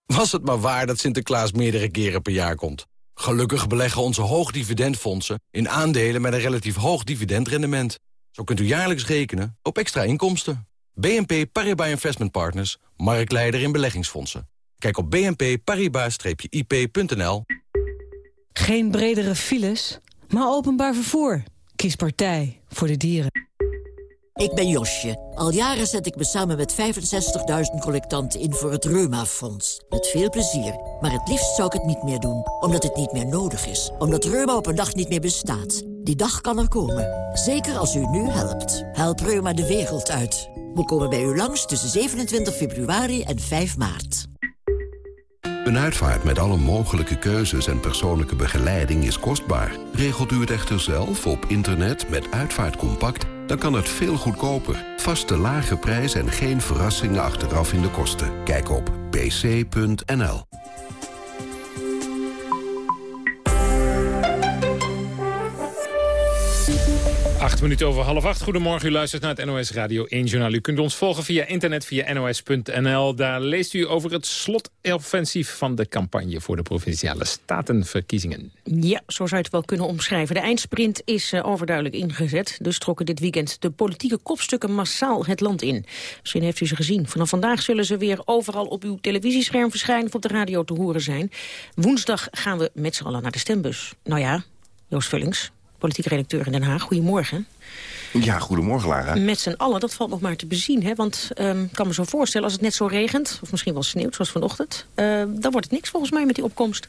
Was het maar waar dat Sinterklaas meerdere keren per jaar komt. Gelukkig beleggen onze hoogdividendfondsen in aandelen met een relatief hoog dividendrendement. Zo kunt u jaarlijks rekenen op extra inkomsten. BNP Paribas Investment Partners, marktleider in beleggingsfondsen. Kijk op bnpparibas-ip.nl. Geen bredere files, maar openbaar vervoer. Kies partij voor de dieren. Ik ben Josje. Al jaren zet ik me samen met 65.000 collectanten in voor het Reuma-fonds. Met veel plezier. Maar het liefst zou ik het niet meer doen. Omdat het niet meer nodig is. Omdat Reuma op een dag niet meer bestaat. Die dag kan er komen. Zeker als u nu helpt. Help Reuma de wereld uit. We komen bij u langs tussen 27 februari en 5 maart. Een uitvaart met alle mogelijke keuzes en persoonlijke begeleiding is kostbaar. Regelt u het echter zelf op internet met Uitvaartcompact dan kan het veel goedkoper. Vaste lage prijs en geen verrassingen achteraf in de kosten. Kijk op pc.nl. Acht minuten over half acht. Goedemorgen, u luistert naar het NOS Radio 1 Journaal. U kunt ons volgen via internet, via nos.nl. Daar leest u over het slotoffensief van de campagne... voor de Provinciale Statenverkiezingen. Ja, zo zou je het wel kunnen omschrijven. De eindsprint is uh, overduidelijk ingezet. Dus trokken dit weekend de politieke kopstukken massaal het land in. Misschien heeft u ze gezien. Vanaf vandaag zullen ze weer overal op uw televisiescherm verschijnen... of op de radio te horen zijn. Woensdag gaan we met z'n allen naar de stembus. Nou ja, Joost Vullings, politiek redacteur in Den Haag. Goedemorgen. Ja, goedemorgen Lara. Met z'n allen, dat valt nog maar te bezien. Hè? Want um, ik kan me zo voorstellen, als het net zo regent... of misschien wel sneeuwt, zoals vanochtend... Uh, dan wordt het niks volgens mij met die opkomst.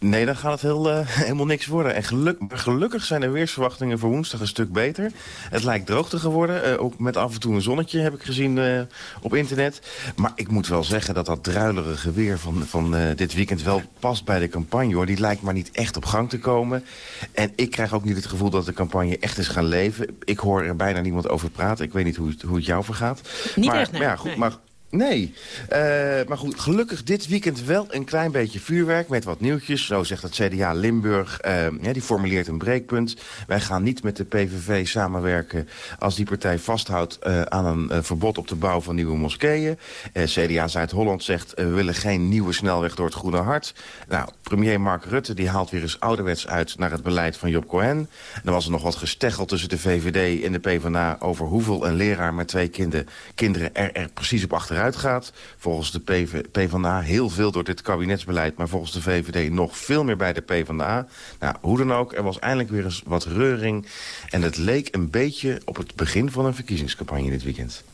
Nee, dan gaat het heel, uh, helemaal niks worden. En geluk, gelukkig zijn de weersverwachtingen voor woensdag een stuk beter. Het lijkt droog te geworden. Uh, ook met af en toe een zonnetje heb ik gezien uh, op internet. Maar ik moet wel zeggen dat dat druilerige weer van, van dit weekend wel past bij de campagne. Hoor. Die lijkt maar niet echt op gang te komen. En ik krijg ook niet het gevoel dat de campagne echt is gaan leven. Ik hoor er bijna niemand over praten. Ik weet niet hoe het, hoe het jou vergaat. Niet maar, echt, nee. maar ja, goed, nee. maar Nee, uh, maar goed, gelukkig dit weekend wel een klein beetje vuurwerk met wat nieuwtjes. Zo zegt het CDA Limburg, ja, die formuleert een breekpunt. Wij gaan niet met de PVV samenwerken als die partij vasthoudt uh, aan een verbod op de bouw van nieuwe moskeeën. CDA Zuid-Holland zegt, we willen geen nieuwe snelweg door het Groene Hart. Nou, premier Mark Rutte die haalt weer eens ouderwets uit naar het beleid van Job Cohen. Dan was er nog wat gesteggeld tussen de VVD en de PvdA over hoeveel een leraar met twee kinderen, kinderen er, er precies op achteruit gaat. Volgens de PV, PvdA heel veel door dit kabinetsbeleid... maar volgens de VVD nog veel meer bij de PvdA. Nou, hoe dan ook, er was eindelijk weer eens wat reuring. En het leek een beetje op het begin van een verkiezingscampagne dit weekend.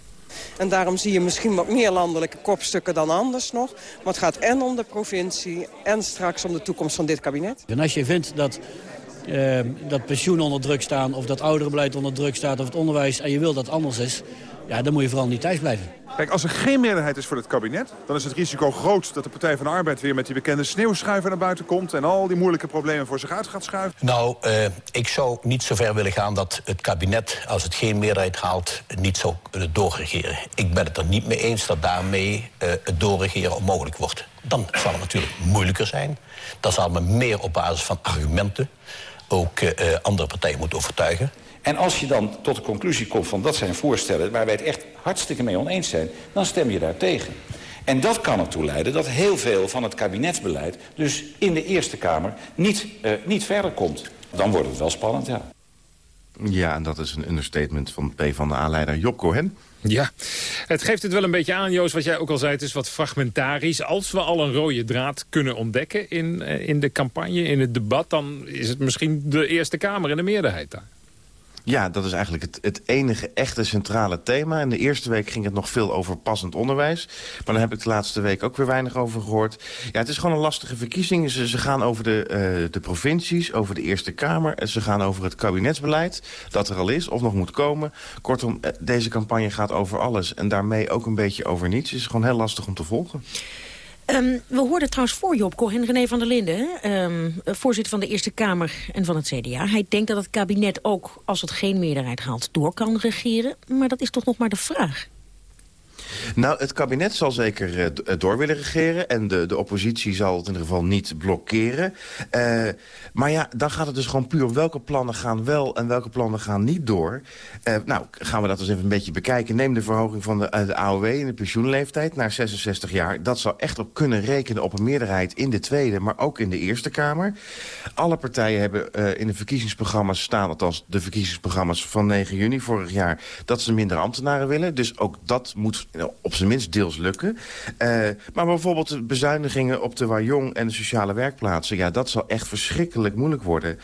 En daarom zie je misschien wat meer landelijke kopstukken dan anders nog. Maar het gaat en om de provincie en straks om de toekomst van dit kabinet. En als je vindt dat, uh, dat pensioen onder druk staan... of dat ouderenbeleid onder druk staat of het onderwijs... en je wil dat het anders is, ja, dan moet je vooral niet thuis blijven. Kijk, als er geen meerderheid is voor het kabinet... dan is het risico groot dat de Partij van de Arbeid weer met die bekende sneeuwschuiver naar buiten komt... en al die moeilijke problemen voor zich uit gaat schuiven. Nou, uh, ik zou niet zo ver willen gaan dat het kabinet, als het geen meerderheid haalt... niet zou doorregeren. Ik ben het er niet mee eens dat daarmee uh, het doorregeren onmogelijk wordt. Dan zal het natuurlijk moeilijker zijn. Dan zal men meer op basis van argumenten ook uh, andere partijen moeten overtuigen. En als je dan tot de conclusie komt van dat zijn voorstellen... waar wij het echt hartstikke mee oneens zijn, dan stem je daar tegen. En dat kan ertoe leiden dat heel veel van het kabinetsbeleid... dus in de Eerste Kamer niet, uh, niet verder komt. Dan wordt het wel spannend, ja. Ja, en dat is een understatement van P van de aanleider Job Cohen. Ja, het geeft het wel een beetje aan, Joost, wat jij ook al zei. Het is wat fragmentarisch. Als we al een rode draad kunnen ontdekken in, in de campagne, in het debat... dan is het misschien de Eerste Kamer in de meerderheid daar. Ja, dat is eigenlijk het, het enige echte centrale thema. In de eerste week ging het nog veel over passend onderwijs. Maar dan heb ik de laatste week ook weer weinig over gehoord. Ja, het is gewoon een lastige verkiezing. Ze, gaan over de, uh, de provincies, over de Eerste Kamer. Ze gaan over het kabinetsbeleid, dat er al is of nog moet komen. Kortom, eh, deze campagne gaat over alles. En daarmee ook een beetje over niets. Het is gewoon heel lastig om te volgen. Um, we hoorden trouwens voor Job Cohen, René van der Linden... Um, voorzitter van de Eerste Kamer en van het CDA. Hij denkt dat het kabinet ook, als het geen meerderheid haalt... door kan regeren, maar dat is toch nog maar de vraag. Nou, het kabinet zal zeker uh, door willen regeren. En de, de oppositie zal het in ieder geval niet blokkeren. Uh, maar ja, dan gaat het dus gewoon puur om welke plannen gaan wel en welke plannen gaan niet door. Nou, gaan we dat eens even een beetje bekijken. Neem de verhoging van de, de AOW in de pensioenleeftijd naar 66 jaar. Dat zou echt op kunnen rekenen op een meerderheid in de Tweede, maar ook in de Eerste Kamer. Alle partijen hebben in de verkiezingsprogramma's staan, althans de verkiezingsprogramma's van 9 juni vorig jaar, dat ze minder ambtenaren willen. Dus ook dat moet op zijn minst deels lukken. Uh, maar bijvoorbeeld de bezuinigingen op de Wajong en de sociale werkplaatsen... ja, dat zal echt verschrikkelijk moeilijk worden.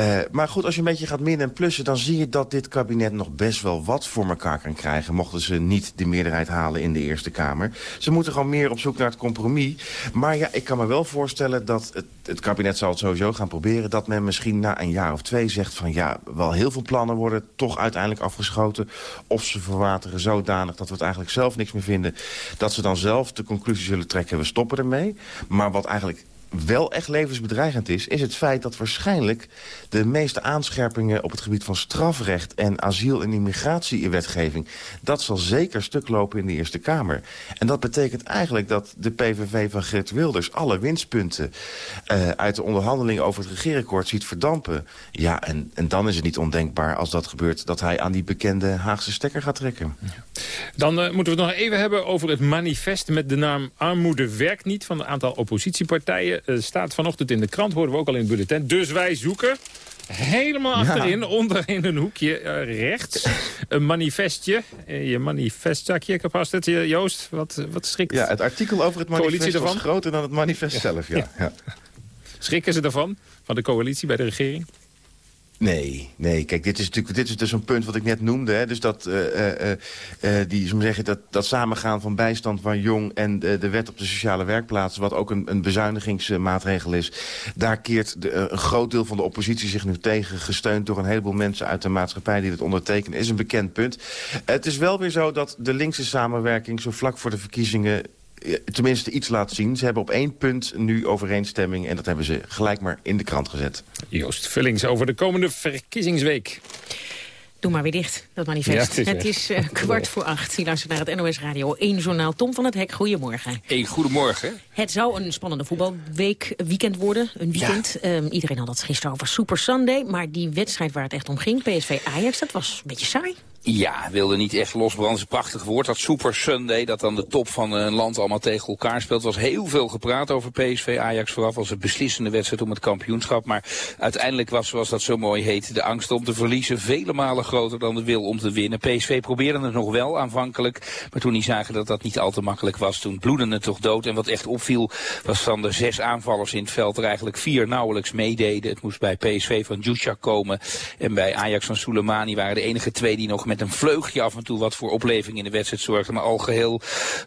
Uh, maar goed, als je een beetje gaat min en plussen... dan zie je dat dit kabinet nog best wel wat voor elkaar kan krijgen... mochten ze niet de meerderheid halen in de Eerste Kamer. Ze moeten gewoon meer op zoek naar het compromis. Maar ja, ik kan me wel voorstellen dat het, het kabinet zal het sowieso gaan proberen... dat men misschien na een jaar of twee zegt van... ja, wel heel veel plannen worden toch uiteindelijk afgeschoten... of ze verwateren zodanig dat we het eigenlijk zelf niks meer vinden... dat ze dan zelf de conclusie zullen trekken, we stoppen ermee. Maar wat eigenlijk wel echt levensbedreigend is... is het feit dat waarschijnlijk de meeste aanscherpingen... op het gebied van strafrecht en asiel- en immigratiewetgeving... dat zal zeker stuk lopen in de Eerste Kamer. En dat betekent eigenlijk dat de PVV van Geert Wilders... alle winstpunten uh, uit de onderhandelingen over het regeerakkoord ziet verdampen. Ja, en, en dan is het niet ondenkbaar als dat gebeurt... dat hij aan die bekende Haagse stekker gaat trekken. Dan uh, moeten we het nog even hebben over het manifest... met de naam Armoede werkt niet van een aantal oppositiepartijen staat vanochtend in de krant, hoorden we ook al in het bulletin. Dus wij zoeken helemaal achterin, ja. onder in een hoekje uh, rechts, een manifestje. Uh, je manifestzakje, ik heb vast het. Joost, wat, wat schrikt Ja, het artikel over het manifest was groter dan het manifest ja. zelf, ja. ja. Schrikken ze ervan, van de coalitie bij de regering? Nee, nee. Kijk, dit is natuurlijk dit is dus een punt wat ik net noemde. Hè. Dus dat, uh, uh, uh, die, zeggen, dat, dat samengaan van bijstand van jong en de, wet op de sociale werkplaats, wat ook een, een bezuinigingsmaatregel is, daar keert de, een groot deel van de oppositie zich nu tegen, gesteund door een heleboel mensen uit de maatschappij die het ondertekenen, is een bekend punt. het is wel weer zo dat de linkse samenwerking zo vlak voor de verkiezingen tenminste iets laat zien. Ze hebben op één punt nu overeenstemming... en dat hebben ze gelijk maar in de krant gezet. Joost Vullings over de komende verkiezingsweek. Doe maar weer dicht, dat manifest. Ja, het is het weg. is eh, kwart voor acht. Je luistert naar het NOS Radio 1 Journaal. Tom van het Hek, goedemorgen. Hey, goedemorgen. Het zou een spannende voetbalweek, eh, weekend worden. Een weekend. Ehm, iedereen had het gisteren over Super Sunday. Maar die wedstrijd waar het echt om ging, PSV Ajax, dat was een beetje saai. Ja, wilde niet echt losbranden. Prachtig woord. Dat Super Sunday, dat dan de top van een land allemaal tegen elkaar speelt. Er was heel veel gepraat over PSV Ajax vooraf als een beslissende wedstrijd om het kampioenschap. Maar uiteindelijk was, zoals dat zo mooi heet, de angst om te verliezen vele malen groter dan de wil om te winnen. PSV probeerde het nog wel aanvankelijk. Maar toen die zagen dat dat niet al te makkelijk was, toen bloedde het toch dood. En wat echt opviel was van de zes aanvallers in het veld er eigenlijk vier nauwelijks meededen. Het moest bij PSV van Djusjak komen. En bij Ajax van Soleimani waren de enige twee die nog met een vleugje af en toe wat voor opleving in de wedstrijd zorgden. Maar algeheel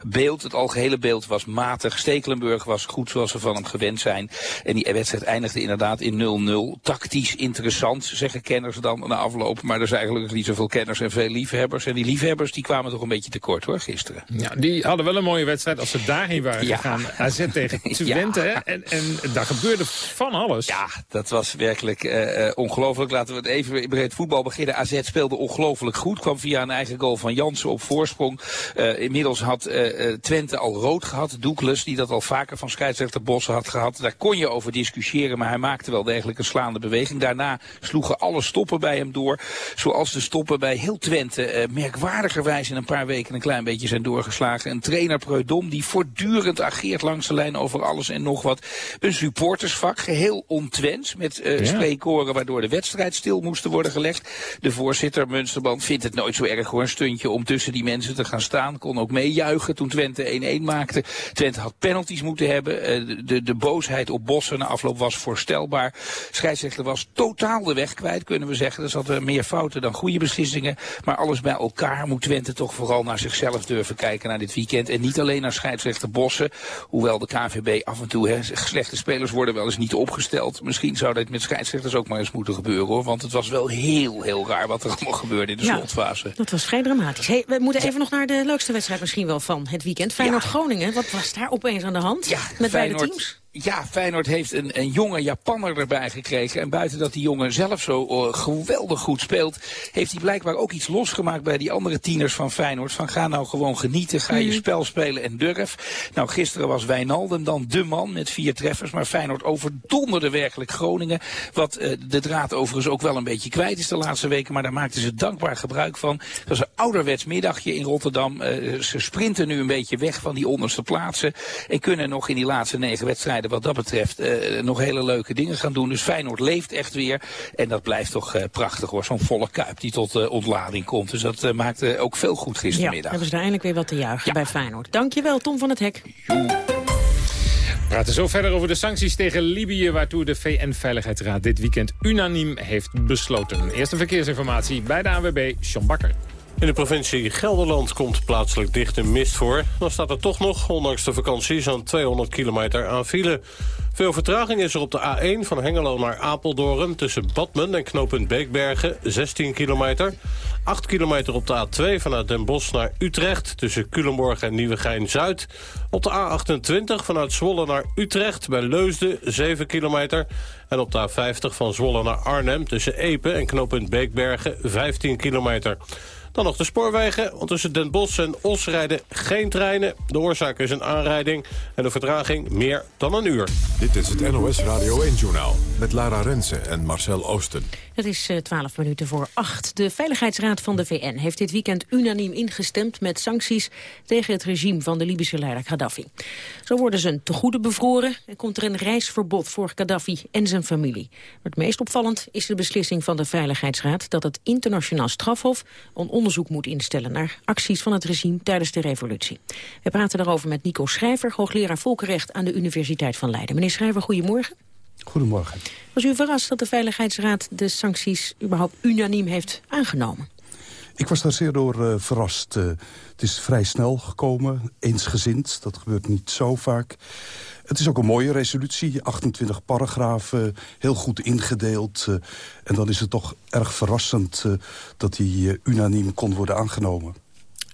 beeld, het algehele beeld was matig. Stekelenburg was goed zoals we van hem gewend zijn. En die wedstrijd eindigde inderdaad in 0-0. Tactisch interessant, zeggen kenners dan na afloop. Maar er zijn eigenlijk niet zoveel kenners en veel liefhebbers. En die liefhebbers die kwamen toch een beetje tekort hoor, gisteren. Ja, die hadden wel een mooie wedstrijd als ze daarheen waren Ja. gegaan. AZ tegen Twente, hè? En, en daar gebeurde van alles. Ja, dat was werkelijk eh, ongelooflijk. Laten we het even het voetbal beginnen. AZ speelde ongelooflijk goed. Kwam via een eigen goal van Jansen op voorsprong. Eh, inmiddels had eh, eh, Twente al rood gehad. Douglas, die dat al vaker van scheidsrechter Bossen had gehad. Daar kon je over discussiëren, maar hij maakte wel degelijk een slaande beweging. Daarna sloegen alle stoppen bij hem door. Zoals de stoppen bij heel Twente merkwaardigerwijs in een paar weken een klein beetje zijn doorgeslagen. Een trainer Preudom die voortdurend ageert langs de lijn over alles en nog wat. Een supportersvak, geheel ontwens, met Ja. spreekkoren waardoor de wedstrijd stil moest worden gelegd. De voorzitter Munsterband vindt het nooit zo erg hoor, een stuntje om tussen die mensen te gaan staan. Kon ook meejuichen toen Twente 1-1 maakte. Twente had penalties moeten hebben. Eh, de, de, boosheid op Bossen na afloop was voorstelbaar. Scheidsrechter was totaal de weg kwijt, kunnen we zeggen. Er zaten meer fouten dan goede beslissingen. Maar alles bij elkaar moet Twente toch vooral naar zichzelf durven kijken naar dit weekend. En niet alleen naar scheidsrechter Bossen. Hoewel de KVB af en toe, hè, slechte spelers worden wel eens niet opgesteld. Misschien zou dit met scheidsrechters ook maar eens moeten gebeuren hoor. Want het was wel heel, heel raar wat er allemaal gebeurde in de Ja. Dat was vrij dramatisch. Hey, we moeten even nog naar de leukste wedstrijd misschien wel van het weekend. Feyenoord-Groningen, wat was daar opeens aan de hand? met beide teams? Ja, Feyenoord heeft een, een jonge Japanner erbij gekregen. En buiten dat die jongen zelf zo eh, geweldig goed speelt... heeft hij blijkbaar ook iets losgemaakt bij die andere tieners van Feyenoord. Van ga nou gewoon genieten, ga je Mhm. spel spelen en durf. Nou, gisteren was Wijnaldum dan de man met vier treffers. Maar Feyenoord overdonderde werkelijk Groningen. Wat eh, de draad overigens ook wel een beetje kwijt is de laatste weken. Maar daar maakten ze dankbaar gebruik van. Het was een ouderwets middagje in Rotterdam. Eh, ze sprinten nu een beetje weg van die onderste plaatsen. En kunnen nog in die laatste negen wedstrijden wat dat betreft eh, nog hele leuke dingen gaan doen. Dus Feyenoord leeft echt weer. En dat blijft toch eh, prachtig hoor. Zo'n volle kuip die tot eh, ontlading komt. Dus dat eh, maakte ook veel goed Ja, gistermiddag. hebben ze daar eindelijk weer wat te juichen bij Feyenoord. Dankjewel, Tom van het Hek. We praten zo verder over de sancties tegen Libië... waartoe de VN-veiligheidsraad dit weekend unaniem heeft besloten. Eerste verkeersinformatie bij de ANWB, John Bakker. In de provincie Gelderland komt plaatselijk dichte mist voor. Dan staat er toch nog, ondanks de vakantie, zo'n 200 kilometer aan file. Veel vertraging is er op de A1 van Hengelo naar Apeldoorn... tussen Badmen en knooppunt Beekbergen, 16 kilometer. 8 kilometer op de A2 vanuit Den Bosch naar Utrecht... tussen Culemborg en Nieuwegein-Zuid. Op de A28 vanuit Zwolle naar Utrecht bij Leusden, 7 kilometer. En op de A50 van Zwolle naar Arnhem tussen Epe en knooppunt Beekbergen, 15 kilometer. Dan nog de spoorwegen, want tussen Den Bosch en Os rijden geen treinen. De oorzaak is een aanrijding en de vertraging meer dan een uur. Dit is het NOS Radio 1-journaal met Lara Rensen en Marcel Oosten. Het is eh, 12 minuten voor 8. De Veiligheidsraad van de VN heeft dit weekend unaniem ingestemd met sancties tegen het regime van de Libische leider Gaddafi. Zo worden ze een tegoeden bevroren en komt er een reisverbod voor Gaddafi en zijn familie. Maar het meest opvallend is de beslissing van de Veiligheidsraad dat het internationaal strafhof een onderzoek moet instellen naar acties van het regime tijdens de revolutie. We praten daarover met Nico Schrijver, hoogleraar volkenrecht aan de Universiteit van Leiden. Meneer Schrijver, goedemorgen. Goedemorgen. Was u verrast dat de Veiligheidsraad de sancties überhaupt unaniem heeft aangenomen? Ik was daar zeer door eh, verrast. Eh, het is vrij snel gekomen, eensgezind. Dat gebeurt niet zo vaak. Het is ook een mooie resolutie, 28 paragrafen, heel goed ingedeeld. eh, en dan is het toch erg verrassend dat die unaniem kon worden aangenomen.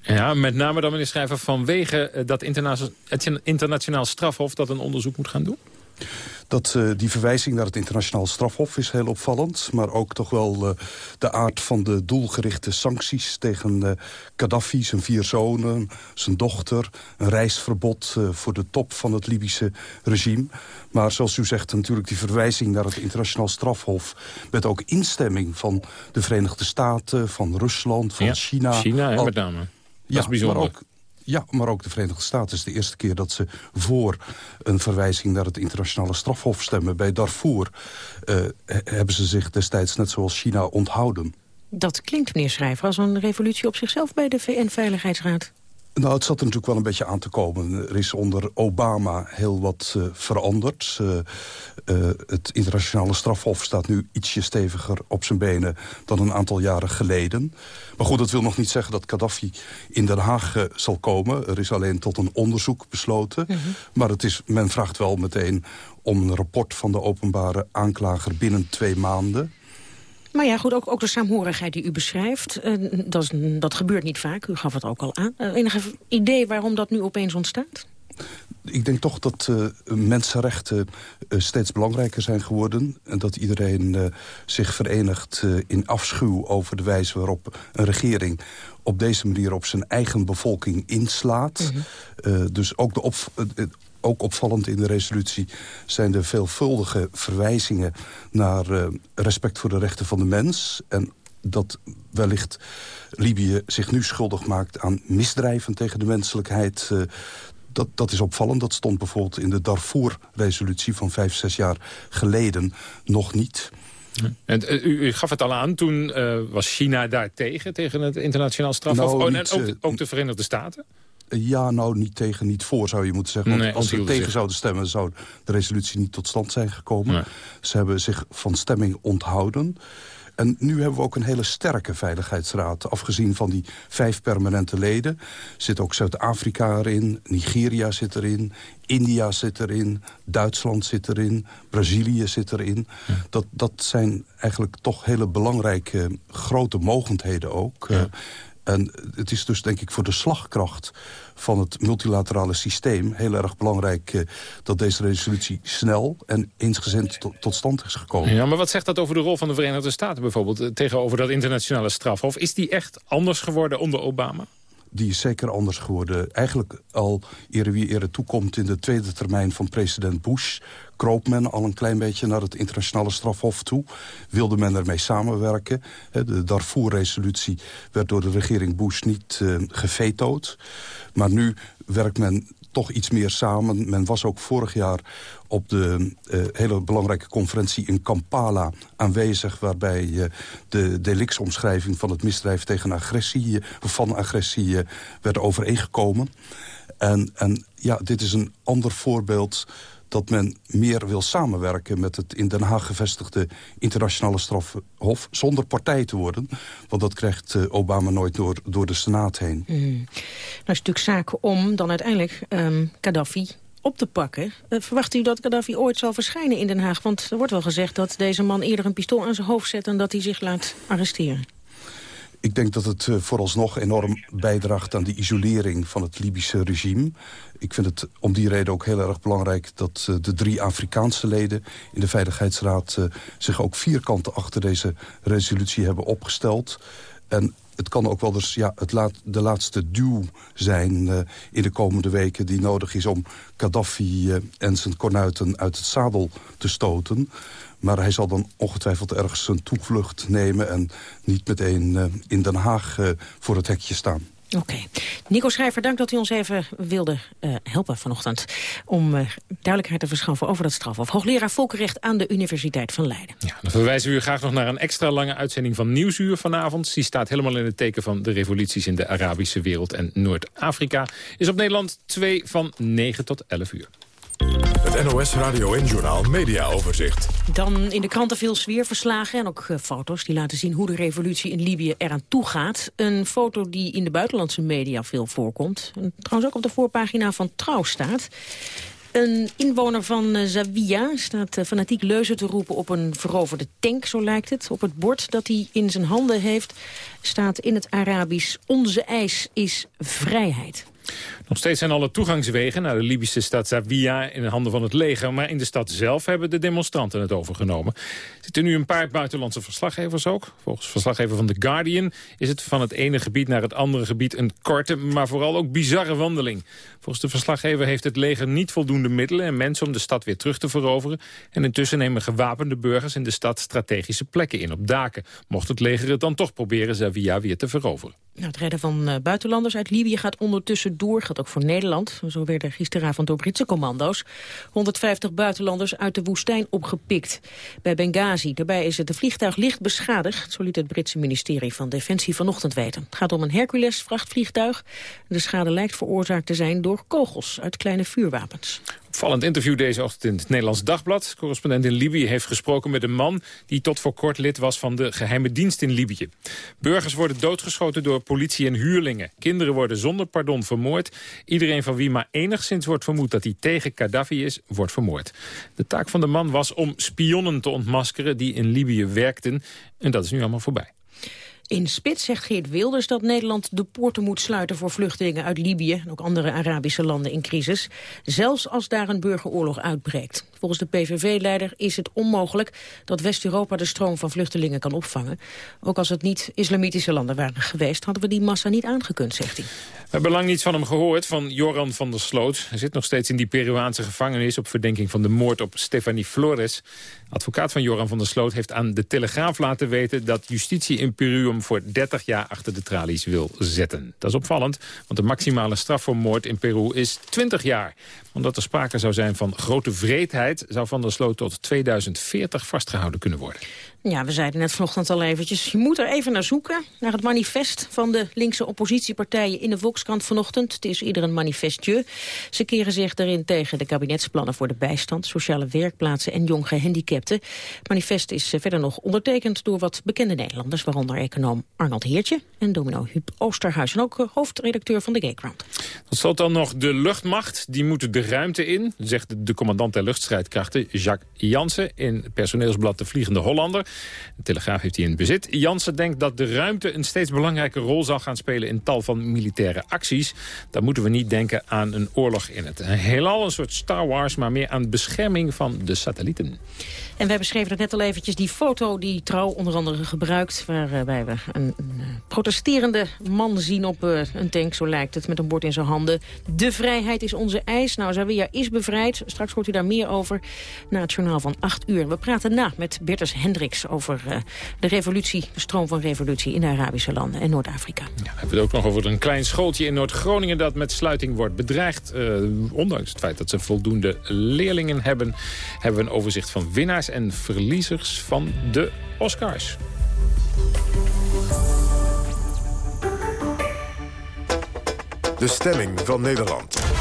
Ja, met name dan, meneer Schrijver, vanwege dat internationaal strafhof... dat een onderzoek moet gaan doen? Dat, uh, die verwijzing naar het internationaal strafhof is heel opvallend. Maar ook toch wel uh, de aard van de doelgerichte sancties tegen uh, Gaddafi, zijn vier zonen, zijn dochter. Een reisverbod voor de top van het Libische regime. Maar zoals u zegt, natuurlijk die verwijzing naar het internationaal strafhof... met ook instemming van de Verenigde Staten, van Rusland, van ja, China. China, hè, met name. Dat ja, is bijzonder. Maar ook, ja, maar ook de Verenigde Staten is de eerste keer dat ze voor een verwijzing naar het internationale strafhof stemmen. Bij Darfur uh, hebben ze zich destijds net zoals China onthouden. Dat klinkt, meneer Schrijver, als een revolutie op zichzelf bij de VN-veiligheidsraad. Nou, het zat er natuurlijk wel een beetje aan te komen. Er is onder Obama heel wat uh, veranderd. Uh, uh, het internationale strafhof staat nu ietsje steviger op zijn benen... dan een aantal jaren geleden. Maar goed, dat wil nog niet zeggen dat Gaddafi in Den Haag zal komen. Er is alleen tot een onderzoek besloten. -hmm. Maar het is, men vraagt wel meteen om een rapport van de openbare aanklager binnen twee maanden... Maar ja, goed, ook, ook de saamhorigheid die u beschrijft, uh, dat, is, dat gebeurt niet vaak. U gaf het ook al aan. Uh, enige idee waarom dat nu opeens ontstaat? Ik denk toch dat uh, mensenrechten steeds belangrijker zijn geworden. En dat iedereen zich verenigt in afschuw over de wijze waarop een regering op deze manier op zijn eigen bevolking inslaat. Mm -hmm. dus ook de op, ook opvallend in de resolutie zijn de veelvuldige verwijzingen naar uh, respect voor de rechten van de mens. En dat wellicht Libië zich nu schuldig maakt aan misdrijven tegen de menselijkheid. Uh, dat, dat is opvallend. Dat stond bijvoorbeeld in de Darfur-resolutie van vijf, zes jaar geleden nog niet. En, uh, u, u, gaf het al aan, toen uh, was China daar tegen, tegen het internationaal strafhof. Nou, oh, en ook, ook de Verenigde Staten? Ja, nou, niet tegen, niet voor, zou je moeten zeggen. Want nee, als ze tegen zich. zouden stemmen, zou de resolutie niet tot stand zijn gekomen. Nee. Ze hebben zich van stemming onthouden. En nu hebben we ook een hele sterke veiligheidsraad. Afgezien van die vijf permanente leden zit ook Zuid-Afrika erin, Nigeria zit erin, India zit erin, Duitsland zit erin, Brazilië zit erin. Ja. Dat, dat zijn eigenlijk toch hele belangrijke grote mogendheden ook. Ja. En het is dus denk ik voor de slagkracht van het multilaterale systeem... heel erg belangrijk uh, dat deze resolutie snel en eensgezind to tot stand is gekomen. Ja, maar wat zegt dat over de rol van de Verenigde Staten bijvoorbeeld... tegenover dat internationale strafhof? Is die echt anders geworden onder Obama? Die is zeker anders geworden. Eigenlijk al ere wie ere toekomt in de tweede termijn van president Bush... kroop men al een klein beetje naar het internationale strafhof toe. Wilde men ermee samenwerken. De Darfur-resolutie werd door de regering Bush niet uh, gevetood. Maar nu werkt men toch iets meer samen. Men was ook vorig jaar op de uh, hele belangrijke conferentie in Kampala aanwezig... waarbij uh, de delictsomschrijving van het misdrijf tegen agressie... of van agressie werd overeengekomen. En, en ja, dit is een ander voorbeeld dat men meer wil samenwerken met het in Den Haag gevestigde internationale strafhof... zonder partij te worden, want dat krijgt Obama nooit door, door de Senaat heen. Mm. Nou is natuurlijk zaak om dan uiteindelijk um, Gaddafi op te pakken. Uh, verwacht u dat Gaddafi ooit zal verschijnen in Den Haag? Want er wordt wel gezegd dat deze man eerder een pistool aan zijn hoofd zet... dan dat hij zich laat arresteren. Ik denk dat het uh, vooralsnog enorm bijdraagt aan de isolering van het Libische regime. Ik vind het om die reden ook heel erg belangrijk dat uh, de drie Afrikaanse leden in de Veiligheidsraad zich ook vierkant achter deze resolutie hebben opgesteld. En het kan ook wel dus ja, het laat, de laatste duw zijn uh, in de komende weken... die nodig is om Gaddafi uh, en zijn kornuiten uit het zadel te stoten. Maar hij zal dan ongetwijfeld ergens zijn toevlucht nemen... en niet meteen uh, in Den Haag voor het hekje staan. Oké. Nico Schrijver, dank dat u ons even wilde uh, helpen vanochtend... om uh, duidelijkheid te verschaffen over dat strafhof. Hoogleraar Volkenrecht aan de Universiteit van Leiden. Ja, dan verwijzen we u graag nog naar een extra lange uitzending van Nieuwsuur vanavond. Die staat helemaal in het teken van de revoluties in de Arabische wereld en Noord-Afrika. Is op Nederland 2 van 9 tot 11 uur. NOS Radio en Journaal Media Overzicht. Dan in de kranten veel sfeerverslagen en ook uh, foto's die laten zien hoe de revolutie in Libië eraan toe gaat. Een foto die in de buitenlandse media veel voorkomt. En trouwens ook op de voorpagina van Trouw staat. Een inwoner van uh, Zawiya staat uh, fanatiek leuzen te roepen op een veroverde tank, zo lijkt het. Op het bord dat hij in zijn handen heeft staat in het Arabisch... Onze eis is vrijheid. Nog steeds zijn alle toegangswegen naar de Libische stad Zawiya in de handen van het leger. Maar in de stad zelf hebben de demonstranten het overgenomen. Er zitten nu een paar buitenlandse verslaggevers ook. Volgens verslaggever van The Guardian is het van het ene gebied naar het andere gebied een korte, maar vooral ook bizarre wandeling. Volgens de verslaggever heeft het leger niet voldoende middelen en mensen om de stad weer terug te veroveren. En intussen nemen gewapende burgers in de stad strategische plekken in op daken. Mocht het leger het dan toch proberen Zawiya weer te veroveren. Nou, het redden van uh, buitenlanders uit Libië gaat ondertussen door. Ook voor Nederland. Zo werden gisteravond door Britse commando's 150 buitenlanders uit de woestijn opgepikt. Bij Benghazi. Daarbij is het vliegtuig licht beschadigd. Zo liet het Britse ministerie van Defensie vanochtend weten. Het gaat om een Hercules-vrachtvliegtuig. De schade lijkt veroorzaakt te zijn door kogels uit kleine vuurwapens. Opvallend interview deze ochtend in het Nederlands Dagblad. Correspondent in Libië heeft gesproken met een man... die tot voor kort lid was van de geheime dienst in Libië. Burgers worden doodgeschoten door politie en huurlingen. Kinderen worden zonder pardon vermoord. Iedereen van wie maar enigszins wordt vermoed dat hij tegen Gaddafi is, wordt vermoord. De taak van de man was om spionnen te ontmaskeren die in Libië werkten. En dat is nu allemaal voorbij. In Spits zegt Geert Wilders dat Nederland de poorten moet sluiten voor vluchtelingen uit Libië en ook andere Arabische landen in crisis, zelfs als daar een burgeroorlog uitbreekt. Volgens de PVV-leider is het onmogelijk dat West-Europa de stroom van vluchtelingen kan opvangen. Ook als het niet islamitische landen waren geweest, hadden we die massa niet aangekund, zegt hij. We hebben lang niets van hem gehoord, van Joran van der Sloot. Hij zit nog steeds in die Peruaanse gevangenis op verdenking van de moord op Stefanie Flores. Advocaat van Joran van der Sloot heeft aan de Telegraaf laten weten... dat justitie in Peru hem voor 30 jaar achter de tralies wil zetten. Dat is opvallend, want de maximale straf voor moord in Peru is 20 jaar. Omdat er sprake zou zijn van grote vreedheid... zou van der Sloot tot 2040 vastgehouden kunnen worden. Ja, we zeiden net vanochtend al eventjes. Je moet er even naar zoeken, naar het manifest van de linkse oppositiepartijen in de Volkskrant vanochtend. Het is ieder een manifestje. Ze keren zich erin tegen de kabinetsplannen voor de bijstand, sociale werkplaatsen en jong gehandicapten. Het manifest is verder nog ondertekend door wat bekende Nederlanders, waaronder econoom Arnold Heertje en domino Huub Oosterhuis. En ook hoofdredacteur van de Gayground. Tot slot dan nog de luchtmacht. Die moet de ruimte in, zegt de commandant der luchtstrijdkrachten Jacques Jansen in personeelsblad De Vliegende Hollander. De Telegraaf heeft hij in bezit. Jansen denkt dat de ruimte een steeds belangrijke rol zal gaan spelen in tal van militaire acties. Dan moeten we niet denken aan een oorlog in het heelal, een soort Star Wars, maar meer aan bescherming van de satellieten. En wij beschreven het net al eventjes, die foto die Trouw onder andere gebruikt... waarbij we een, eh, protesterende man zien op uh, een tank, zo lijkt het, met een bord in zijn handen. De vrijheid is onze eis. Nou, Zawiya is bevrijd. Straks hoort u daar meer over na het journaal van 8 uur. We praten na met Bertus Hendricks over uh, de revolutie, de stroom van revolutie in de Arabische landen en Noord-Afrika. Ja, we hebben het ook nog over een klein schooltje in Noord-Groningen dat met sluiting wordt bedreigd. ondanks het feit dat ze voldoende leerlingen hebben, hebben we een overzicht van winnaars en verliezers van de Oscars. De stemming van Nederland.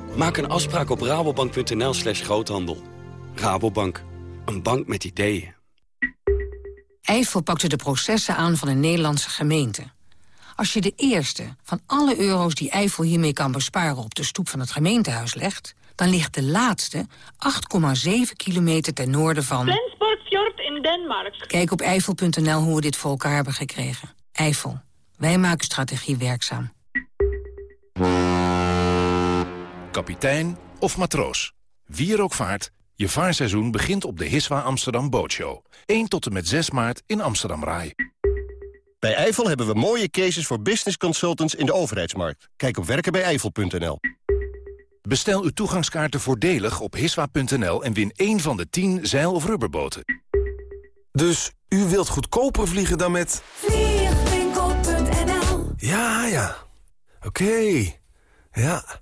Maak een afspraak op rabobank.nl slash groothandel. Rabobank, een bank met ideeën. Eiffel pakte de processen aan van een Nederlandse gemeente. Als je de eerste van alle euro's die Eiffel hiermee kan besparen... op de stoep van het gemeentehuis legt... dan ligt de laatste 8,7 kilometer ten noorden van... Flensburg in Denemarken. Kijk op eiffel.nl hoe we dit voor elkaar hebben gekregen. Eiffel. Wij maken strategie werkzaam. Kapitein of matroos. Wie er ook vaart, je vaarseizoen begint op de Hiswa Amsterdam Bootshow. 1 tot en met 6 maart in Amsterdam Rai. Bij Eifel hebben we mooie cases voor business consultants in de overheidsmarkt. Kijk op werkenbijeifel.nl. Bestel uw toegangskaarten voordelig op hiswa.nl en win één van de 10 zeil- of rubberboten. Dus u wilt goedkoper vliegen dan met... Vliegwinkel.nl Ja, ja. Oké. Ja,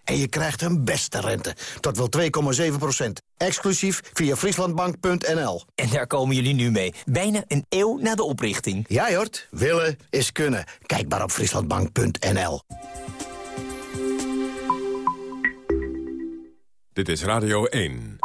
En je krijgt een beste rente. Tot wel 2,7 procent. Exclusief via frieslandbank.nl. En daar komen jullie nu mee. Bijna een eeuw na de oprichting. Ja, Jort. Willen is kunnen. Kijk maar op frieslandbank.nl. Dit is Radio 1.